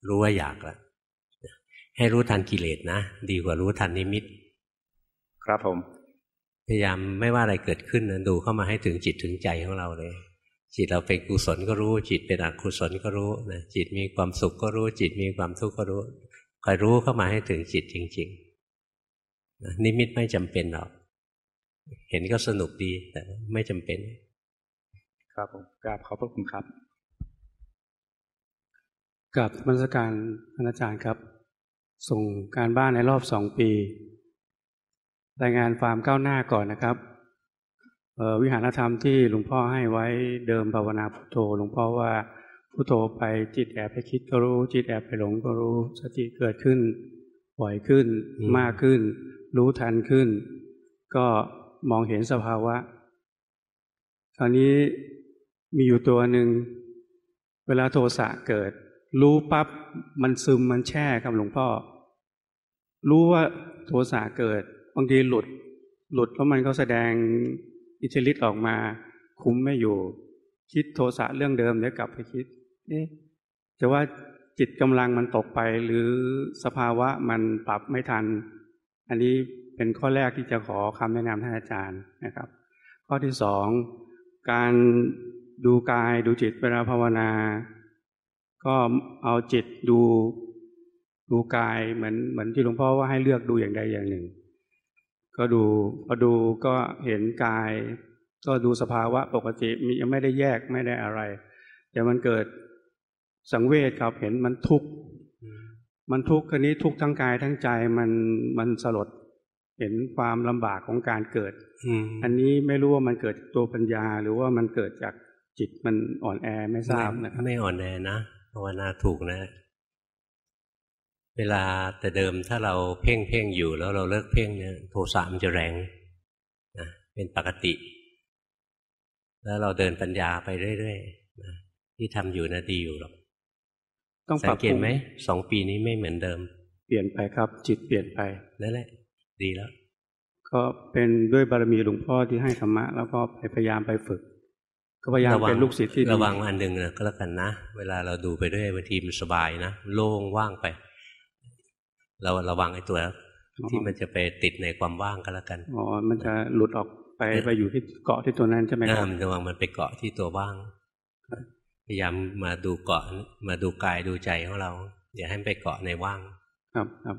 รู้ว่าอยากละให้รู้ทันกิเลสนะ ดีกว่ารู้ทันนิมิต ครับผม พยายามไม่ว่าอะไรเกิดขึ้นนะดูเข้ามาให้ถึงจิตถึงใจของเราเลย จิตเราเป็นกุศลก็รู้ จิตเป็นอกุศลก็รู้นะจิตมีความสุขก็รู้ จิตมีความทุกข์ก็รู้คอยรู้เข้ามาให้ถึงจิตจริงๆนะนิมิตไม่จำเป็นหรอก เห็นก็สนุกดีแต่ไม่จำเป็น ครับผมกราบขอบพระคุณครับ กับมรสการท่านอาจารย์ครับ ส่งการบ้านในรอบสองปี รายงานความก้าวหน้าก่อนนะครับเอ่อวิหารธรรมที่หลวงพ่อให้ไว้เดิมภาวนาพุทโธ หลวงพ่อว่าพุทโธไปจิตแอบไปคิดก็รู้ จิตแอบไปหลงก็รู้ สติเกิดขึ้นบ่อยขึ้นอืมมากขึ้น รู้ทันขึ้น ก็มองเห็นสภาวะ คราวนี้มีอยู่ตัวหนึ่งเวลาโทสะเกิด รู้ปั๊บมันซึมมันแช่ครับหลวงพ่อ รู้ว่าโทสะเกิดบางทีหลุด หลุดแล้วมันก็แสดงอิทธิฤทธิ์ออกมา คุ้มไม่อยู่ คิดโทสะเรื่องเดิมเดี๋ยวกลับไปคิดเอ๊ะจะว่าจิตกำลังมันตกไปหรือสภาวะมันปรับไม่ทัน อันนี้เป็นข้อแรกที่จะขอคำแนะนำท่านอาจารย์นะครับ ข้อที่สองการดูกายดูจิตเวลาภาวนา ก็เอาจิตดูดูกายเหมือนเหมือนที่หลวงพ่อว่าให้เลือกดูอย่างใดอย่างหนึ่ง ก็ดูพอดูก็เห็นกาย ก็ดูสภาวะปกติมียังไม่ได้แยกไม่ได้อะไร แต่มันเกิดสังเวชครับเห็นมันทุกข์มันทุกข์คันนี้ทุกข์ทั้งกายทั้งใจมันมันสลดเห็นความลำบากของการเกิดอืมอันนี้ไม่รู้ว่ามันเกิดจากตัวปัญญา หรือว่ามันเกิดจากจิตมันอ่อนแอไม่ทราบนะครับไม่อ่อนแอนะ ภาวนาถูกนะ เวลาแต่เดิมถ้าเราเพ่งเพ่งอยู่แล้วเราเลิกเพ่งเนี่ยโทสะมันจะแรงนะเป็นปกติ แล้วเราเดินปัญญาไปเรื่อยๆนะที่ทำอยู่นะดีอยู่หรอกต้องปสัรังบเกตไหมสองปีนี้ไม่เหมือนเดิม เปลี่ยนไปครับ จิตเปลี่ยนไปนั่นแหละ ดีแล้ว ก็เป็นด้วยบารมีหลวงพ่อที่ให้ธรรมะ แล้วก็ไปพยายามไปฝึก ก็พยายามระวังเป็นลูกศิษย์ที่ดีระวังอันหนึ่งนะก็แล้วกันนะ เวลาเราดูไปด้วยบางทีมันสบายนะโล่งว่างไป เราระวังไอ้ตัวที่มันจะไปติดในความว่างก็แล้วกันอ๋อมันจะหลุดออกไปไปอยู่ที่เกาะที่ตัวนั้นใช่ไหมคอ่ารับมันระวังมันไปเกาะที่ตัวว่างพยายามมาดูเกาะมาดูกายดูใจของเราอย่าให้ไปเกาะในว่าง ครับครับ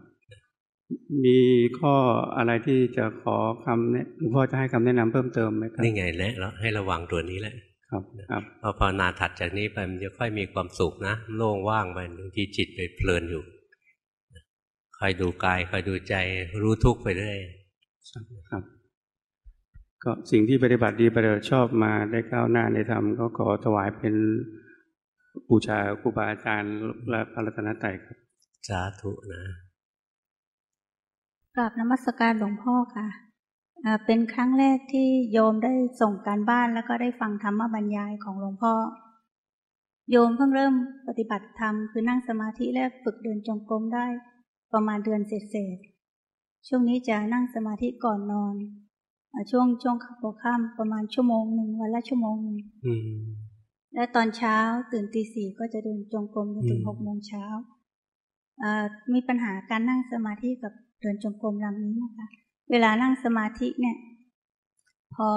มีข้ออะไรที่จะขอคำแนะหลวงพ่อจะให้คำแนะนำเพิ่มเติมไหมครับนี่ไงแนะแล้วให้ระวังตัวนี้แหละ ครับครับพอภาวนาถัดจากนี้ไปมันจะค่อยมีความสุขนะโล่งว่างไปบางทีจิตไปเพลินอยู่คอยดูกายคอยดูใจรู้ทุกข์ไปเรื่อยครับ ก็สิ่งที่ปฏิบัติดีปฏิบัติชอบมาได้ก้าวหน้าในธรรมก็ขอถวายเป็นบูชาครูบาอาจารย์และพระรัตนตรัยครับสาธุนะกราบนมัสการหลวงพ่อค่ะอ่า เป็นครั้งแรกที่โยมได้ส่งการบ้านแล้วก็ได้ฟังธรรมบรรยายของหลวงพ่อ โยมเพิ่งเริ่มปฏิบัติธรรมคือนั่งสมาธิและฝึกเดินจงกรมได้ ประมาณเดือนเศษๆช่วงนี้จะนั่งสมาธิก่อนนอนอาช่วงช่วงหัวค่ำประมาณชั่วโมงหนึ่งวันละชั่วโมงหนึ่งอืมและตอนเช้าตื่นตีสี่ก็จะเดินจงกรมจนถึงอืมหกโมงเช้าอ่ามีปัญหาการนั่งสมาธิกับเดินจงกรมลำนี้นะคะ เวลานั่งสมาธิเนี่ย พอ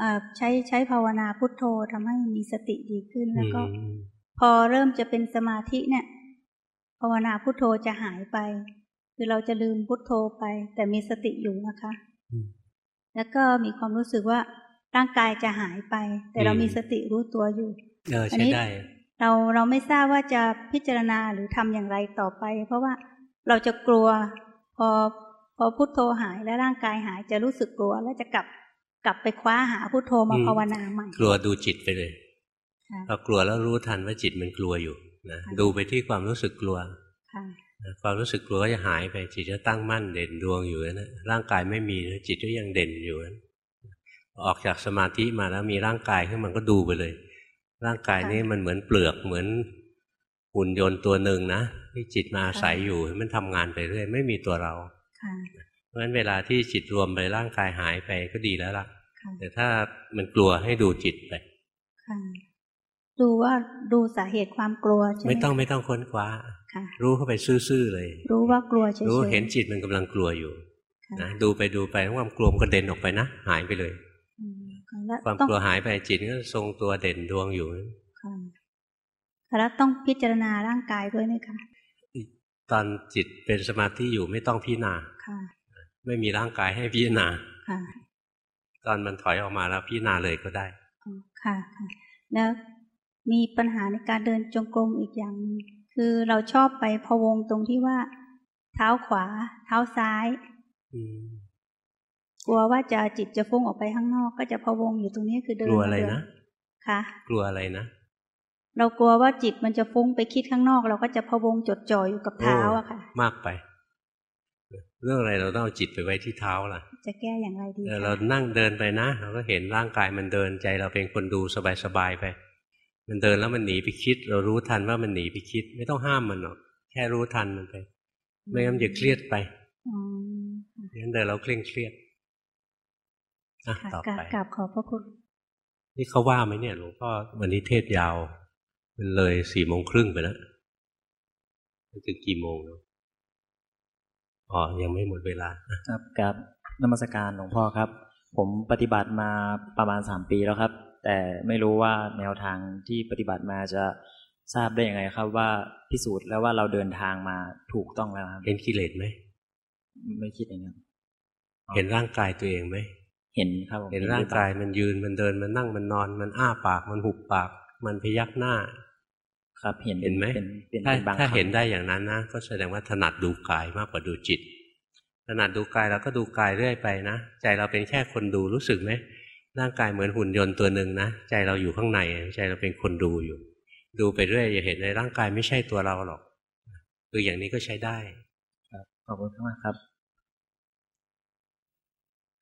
อาใช้ใช้ภาวนาพุทโธทำให้มีสติดีขึ้นแล้วก็อืมพอเริ่มจะเป็นสมาธิเนี่ย ภาวนาพุทโธจะหายไป คือเราจะลืมพุทโธไป แต่มีสติอยู่นะคะอืมแล้วก็มีความรู้สึกว่าร่างกายจะหายไป แต่เราอืมมีสติรู้ตัวอยู่เอออัใช้นี้ได้เราเราไม่ทราบว่าจะพิจารณาหรือทำอย่างไรต่อไป เพราะว่าเราจะกลัว พอ พอพุทโธหายและร่างกายหายจะรู้สึกกลัว แล้วจะกลับกลับไปคว้าหาพุทโธมาอืมภาวนาใหม่ กลัวดูจิตไปเลยค่ะพอกลัวแล้วรู้ทันว่าจิตมันกลัวอยู่นะค่ะดูไปที่ความรู้สึกกลัวค่ะนะความรู้สึกกลัวก็จะหายไปจิตจะตั้งมั่นเด่นดวงอยู่นั่นนะร่างกายไม่มีนะจิตก็ยังเด่นอยู่นั้นออกจากสมาธิมาแล้วมีร่างกายขึ้นมันก็ดูไปเลย ร่างกายนี้มันเหมือนเปลือกเหมือนหุ่นยนต์ตัวหนึ่งนะที่จิตมาอาศัยอยู่มันทำงานไปเรื่อยไม่มีตัวเราค่ะ เพราะฉะนั้นเวลาที่จิตรวมไปร่างกายหายไปก็ดีแล้วล่ะค่ะแต่ถ้ามันกลัวให้ดูจิตไปค่ะดูว่าดูสาเหตุความกลัวใช่ไหมไม่ต้องไม่ต้องค้นคว้าค่ะรู้เข้าไปซื่อๆเลย รู้ว่ากลัวเฉยๆรู้เห็นจิตมันกำลังกลัวอยู่ค่ะนะดูไปดูไปความกลัวมันก็เด่นออกไปนะหายไปเลยอืมค่ะแล้วความต้องกลัวหายไปจิตก็ทรงตัวเด่นดวงอยู่ค่ะค่ะแล้วต้องพิจารณาร่างกายด้วยไหมคะ ตอนจิตเป็นสมาธิอยู่ไม่ต้องพิจารณาค่ะไม่มีร่างกายให้พิจารณาค่ะตอนมันถอยออกมาแล้วพิจารณาเลยก็ได้อ๋อค่ะค่ะ แล้วมีปัญหาในการเดินจงกรมอีกอย่างหนึงคือเราชอบไปพะวงตรงที่ว่า เท้าขวา เท้าซ้ายอืมกลัวว่าจะจิตจะฟุ้งออกไปข้างนอก ก็จะพะวงอยู่ตรงนี้คือเดินกลัวอะไรนะค่ะกลัวอะไรนะ เรากลัวว่าจิตมันจะฟุ้งไปคิดข้างนอก เราก็จะพะวงจดจ่ออยู่กับเท้าอะค่ะ มากไป เรื่องอะไรเราต้องเอาจิตไปไว้ที่เท้าล่ะ จะแก้อย่างไรดีเออคะเรานั่งเดินไปนะเราก็เห็นร่างกายมันเดินใจเราเป็นคนดูสบายๆไป มันเดินแล้วมันหนีไปคิด เรารู้ทันว่ามันหนีไปคิด ไม่ต้องห้ามมันหรอกแค่รู้ทันมันไป ไม่งั้นมันจะเครียดไปอ๋องั้นเดินเราเคร่งเครียดอะค่ะต่อกราบไปกราบขอบพระคุณนี่เขาว่าไหมเนี่ยหลวงพ่อวันนี้เทศยาว มันเลยสี่โมงครึ่งไปแล้วมันถึงกี่โมงแล้วอ๋อ ยังไม่หมดเวลาอะครับกับนมัสการหลวงพ่อครับ ผมปฏิบัติมาประมาณสามปีแล้วครับ แต่ไม่รู้ว่าแนวทางที่ปฏิบัติมาจะทราบได้ยังไงครับ ว่าพิสูจน์แล้วว่าเราเดินทางมาถูกต้องแล้วครับเห็นกิเลสไหมไม่คิดอย่างนั้นเห็นร่างกายตัวเองไหมเห็นครับผมเห็นร่างกายมันยืนมันเดินมันนั่งมันนอน มันอ้าปากมันหุบปาก มันพยักหน้า ครับเห็นเห็นไหมเป็นเป็นถ้าเป็นบางถ้าครั้งเห็นได้อย่างนั้นนะก็แสดงว่าถนัดดูกายมากกว่าดูจิต ถนัดดูกายเราก็ดูกายเรื่อยไปนะ ใจเราเป็นแค่คนดูรู้สึกไหมร่างกายเหมือนหุ่นยนต์ตัวหนึ่งนะใจเราอยู่ข้างในใจเราเป็นคนดูอยู่ ดูไปเรื่อยอย่าเห็นในร่างกายไม่ใช่ตัวเราหรอกคืออย่างนี้ก็ใช้ได้ ครับขอบคุณมากครับ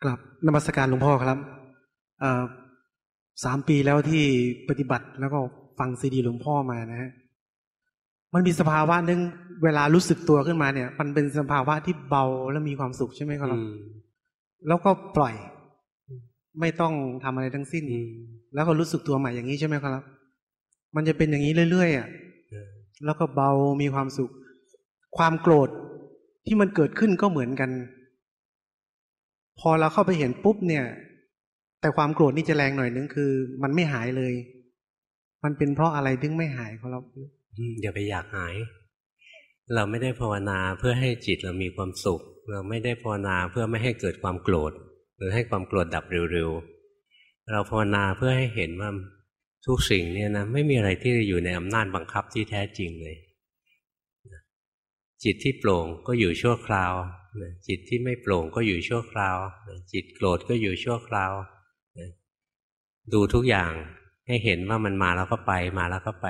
กลับนมัสการหลวงพ่อครับเอ่อสามปีแล้วที่ปฏิบัติแล้วก็ ฟังซีดีหลวงพ่อมานะฮะมันมีสภาวะหนึ่งเวลารู้สึกตัวขึ้นมาเนี่ย มันเป็นสภาวะที่เบาและมีความสุขใช่ไหมครับอืมแล้วก็ปล่อย ไม่ต้องทำอะไรทั้งสิ้นอืมแล้วก็รู้สึกตัวใหม่อย่างนี้ใช่ไหมครับ มันจะเป็นอย่างนี้เรื่อยๆอะเออแล้วก็เบามีความสุข ความโกรธที่มันเกิดขึ้นก็เหมือนกัน พอเราเข้าไปเห็นปุ๊บเนี่ย แต่ความโกรธนี่จะแรงหน่อยนึงคือ มันไม่หายเลย มันเป็นเพราะอะไรถึงไม่หายครับอืมอย่าไปอยากหาย เราไม่ได้ภาวนาเพื่อให้จิตเรามีความสุข เราไม่ได้ภาวนาเพื่อไม่ให้เกิดความโกรธ หรือให้ความโกรธดับเร็วๆ เราภาวนาเพื่อให้เห็นว่าทุกสิ่งเนี่ยนะไม่มีอะไรที่อยู่ในอำนาจบังคับที่แท้จริงเลย จิตที่โปร่งก็อยู่ชั่วคราว จิตที่ไม่โปร่งก็อยู่ชั่วคราว จิตโกรธก็อยู่ชั่วคราว ดูทุกอย่าง ให้เห็นว่ามันมาแล้วก็ไป มาแล้วก็ไป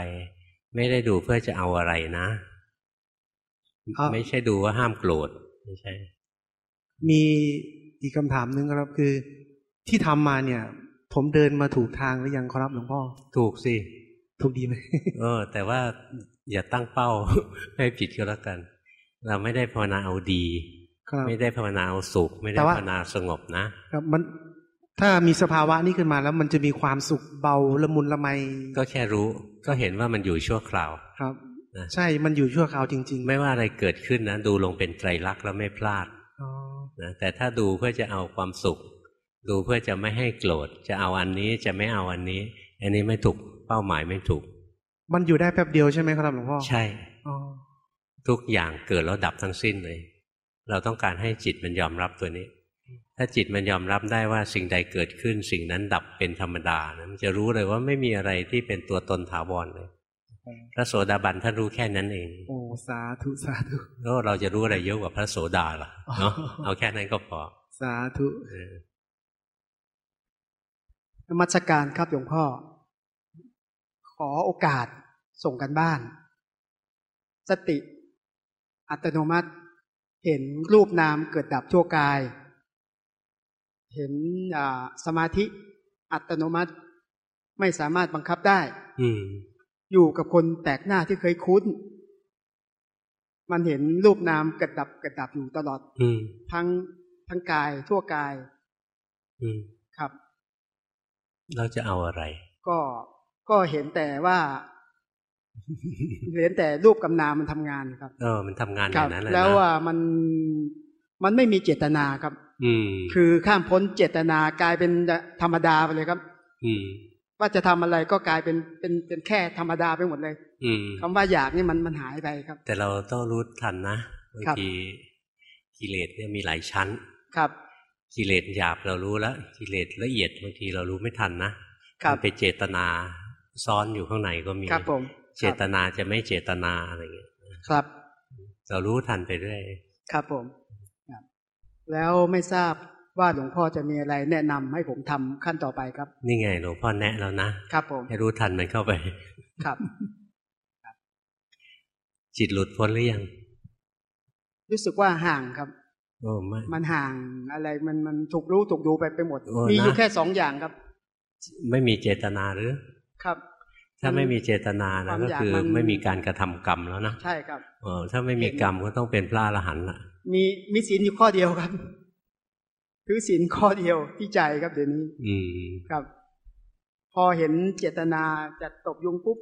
ไม่ได้ดูเพื่อจะเอาอะไรนะ ไม่ใช่ดูว่าห้ามโกรธไม่ใช่ มีอีกคำถามหนึ่งครับคือ ที่ทำมาเนี่ย ผมเดินมาถูกทางหรือยังครับหลวงพ่อ ถูกสิ ถูกดีไหมเออ แต่ว่าอย่าตั้งเป้าให้ผิดก็แล้วกัน เราไม่ได้ภาวนาเอาดีไม่ได้ภาวนาเอาสุข ไม่ได้ภาวนาสงบนะครับมัน ถ้ามีสภาวะนี้ขึ้นมาแล้วมันจะมีความสุขเบาละมุนละไม ก็แค่รู้ก็เห็นว่ามันอยู่ชั่วคราวครับใช่มันอยู่ชั่วคราวจริง ๆ ไม่ว่าอะไรเกิดขึ้นนะดูลงเป็นไตรลักษณ์แล้วไม่พลาดนะแต่ถ้าดูเพื่อจะเอาความสุข ดูเพื่อจะไม่ให้โกรธจะเอาอันนี้จะไม่เอาอันนี้ อันนี้ไม่ถูกเป้าหมายไม่ถูก มันอยู่ได้แป๊บเดียวใช่ไหมครับหลวงพ่อใช่ทุกอย่างเกิดแล้วดับทั้งสิ้นเลย เราต้องการให้จิตมันยอมรับตัวนี้ ถ้าจิตมันยอมรับได้ว่าสิ่งใดเกิดขึ้น สิ่งนั้นดับเป็นธรรมดานะมันจะรู้เลยว่าไม่มีอะไรที่เป็นตัวตนถาวรเลย พระโสดาบันท่านรู้แค่นั้นเอง โอ้สาธุสาธุแล้วเราจะรู้อะไรเยอะกว่าพระโสดาล่ะเนาะเอาแค่นั้นก็พอ สาธุนมัสการครับหลวงพ่อ ขอโอกาสส่งกันบ้าน สติ อัตโนมัติ เห็นรูปนามเกิดดับชั่วกาย เห็นสมาธิอัตโนมัติ ไม่สามารถบังคับได้ อืมอยู่กับคนแปลกหน้าที่เคยคุ้น มันเห็นรูปนามเกิดดับเกิดดับอยู่ตลอด อืมทั้งทั้งกายทั่วกาย อืมครับ เราจะเอาอะไร ก็ก็เห็นแต่ว่าเห็นแต่รูปกำนามมันทำงานครับ เออ มันทำงานอย่างนั้นแหละแล้วว่ามัน มันไม่มีเจตนาครับ อืมคือข้ามพ้นเจตนากลายเป็นธรรมดาไปเลยครับ อืมว่าจะทำอะไรก็กลายเป็นเป็นเป็นแค่ธรรมดาไปหมดเลย อืมคำว่าอยากนี่มันมันหายไปครับ แต่เราต้องรู้ทันนะบางครับทีกิเลสเนี่ยมีหลายชั้น ครับ กิเลสหยาบเรารู้แล้วกิเลสละเอียดบางทีเรารู้ไม่ทันนะครับมันไปเจตนาซ้อนอยู่ข้างในก็มีครับผมเจตนาจะไม่เจตนาอะไรอย่างเงี้ยครับ เรารู้ทันไปเรื่อยครับผมครับ แล้วไม่ทราบว่าหลวงพ่อจะมีอะไรแนะนำให้ผมทำขั้นต่อไปครับ นี่ไงหลวงพ่อแนะแล้วนะครับผมให้รู้ทันมันเข้าไป ครับ จิตหลุดพ้นหรือยัง รู้สึกว่าห่างครับโอ้ไม่มันห่างอะไรมันมันถูกรู้ถูกดูไปไปหมดโอ้มีอยู่นะแค่สองอย่างครับ ไม่มีเจตนาหรือ ครับถ้าไม่มีเจตนาคนะวามก็อยากคือมันไม่มีการกระทำกรรมแล้วนะใช่ครับเออถ้าไม่มีกรรมก็ต้องเป็นพระอรหันต์ละ มีมีศีลอยู่ข้อเดียวครับถือศีลข้อเดียวที่ใจครับเดี๋ยวนี้ อืมครับ พอเห็นเจตนาจะตบยุงปุ๊บ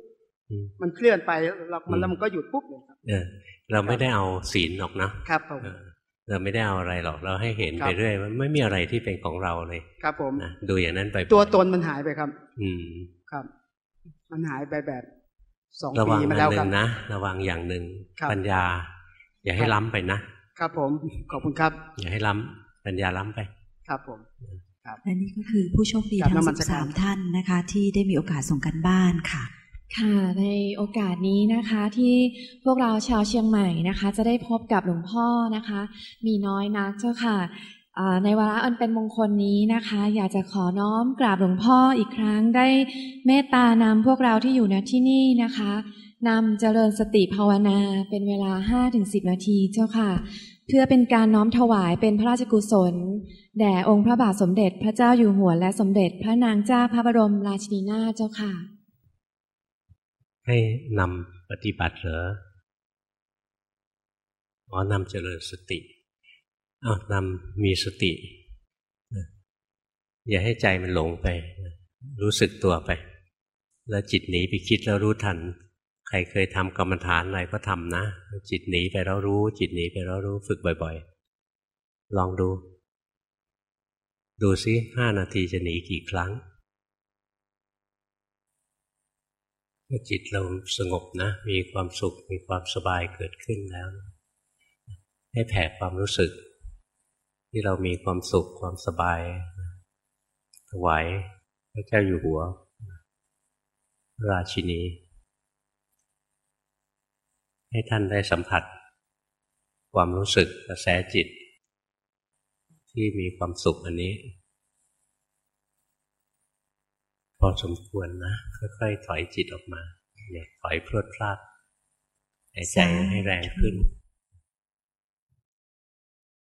อืมมันเคลื่อนไปแล้วมันแล้วมันก็หยุดปุ๊บเลยครับเออ เราไม่ได้เอาศีลหรอกนะครับผมเออเราไม่ได้เอาอะไรหรอกเราให้เห็นครับไปเรื่อยว่าไม่มีอะไรที่เป็นของเราเลย ครับผมนะดูอย่างนั้นไปตัวตนมันหายไปครับ อืมครับ มันหายไปแบบสองระวัปีงมาอันแล้วหคนึ่รับงนะระวังอย่างหนึ่งครับปัญญา อย่าให้ครับล้ำไปนะ ครับผมขอบคุณครับ อย่าให้ล้ำปัญญาล้ำไป ครับผมครับและนี่ก็คือผู้โชคดีกราบทั้งนมัสิสบกาสารมท่านนะคะ ที่ได้มีโอกาสส่งกันบ้านค่ะ ค่ะในโอกาสนี้นะคะที่พวกเราชาวเชียงใหม่นะคะ จะได้พบกับหลวงพ่อนะคะ มีน้อยนักเจ้าค่ะอ่าในวาระอันเป็นมงคลนี้นะคะ อยากจะขอน้อมกราบหลวงพ่ออีกครั้งได้เมตตานำพวกเราที่อยู่ณที่นี่นะคะ นำเจริญสติภาวนาเป็นเวลา5-10นาทีเจ้าค่ะ เพื่อเป็นการน้อมถวายเป็นพระราชกุศล แด่องค์พระบาทสมเด็จพระเจ้าอยู่หัวและสมเด็จพระนางเจ้าพระบรมราชินีนาถเจ้าค่ะ ให้นำปฏิบัติเหรออ๋อนำเจริญสติอ้าวนำมีสติ อย่าให้ใจมันหลงไป รู้สึกตัวไป แล้วจิตหนีไปคิดแล้วรู้ทัน รเคยทำกรรมฐานอะไรก็ทำนะ จิตหนีไปแล้วรู้ จิตหนีไปแล้วรู้ฝึกบ่อยๆ ลองดู ดูซิห้านาทีจะหนีกี่ครั้งเมื่อจิตเราสงบนะ มีความสุขมีความสบายเกิดขึ้นแล้ว ให้แผ่ความรู้สึก ที่เรามีความสุขความสบายถวายพระเจ้าอยู่หัว ราชินี ให้ท่านได้สัมผัส ความรู้สึกกระแสจิต ที่มีความสุขอันนี้ พอสมควรนะ ค่อยๆถอยจิตออกมาอย่าถอยพรวดพลาดหายใจให้แรงขึ้น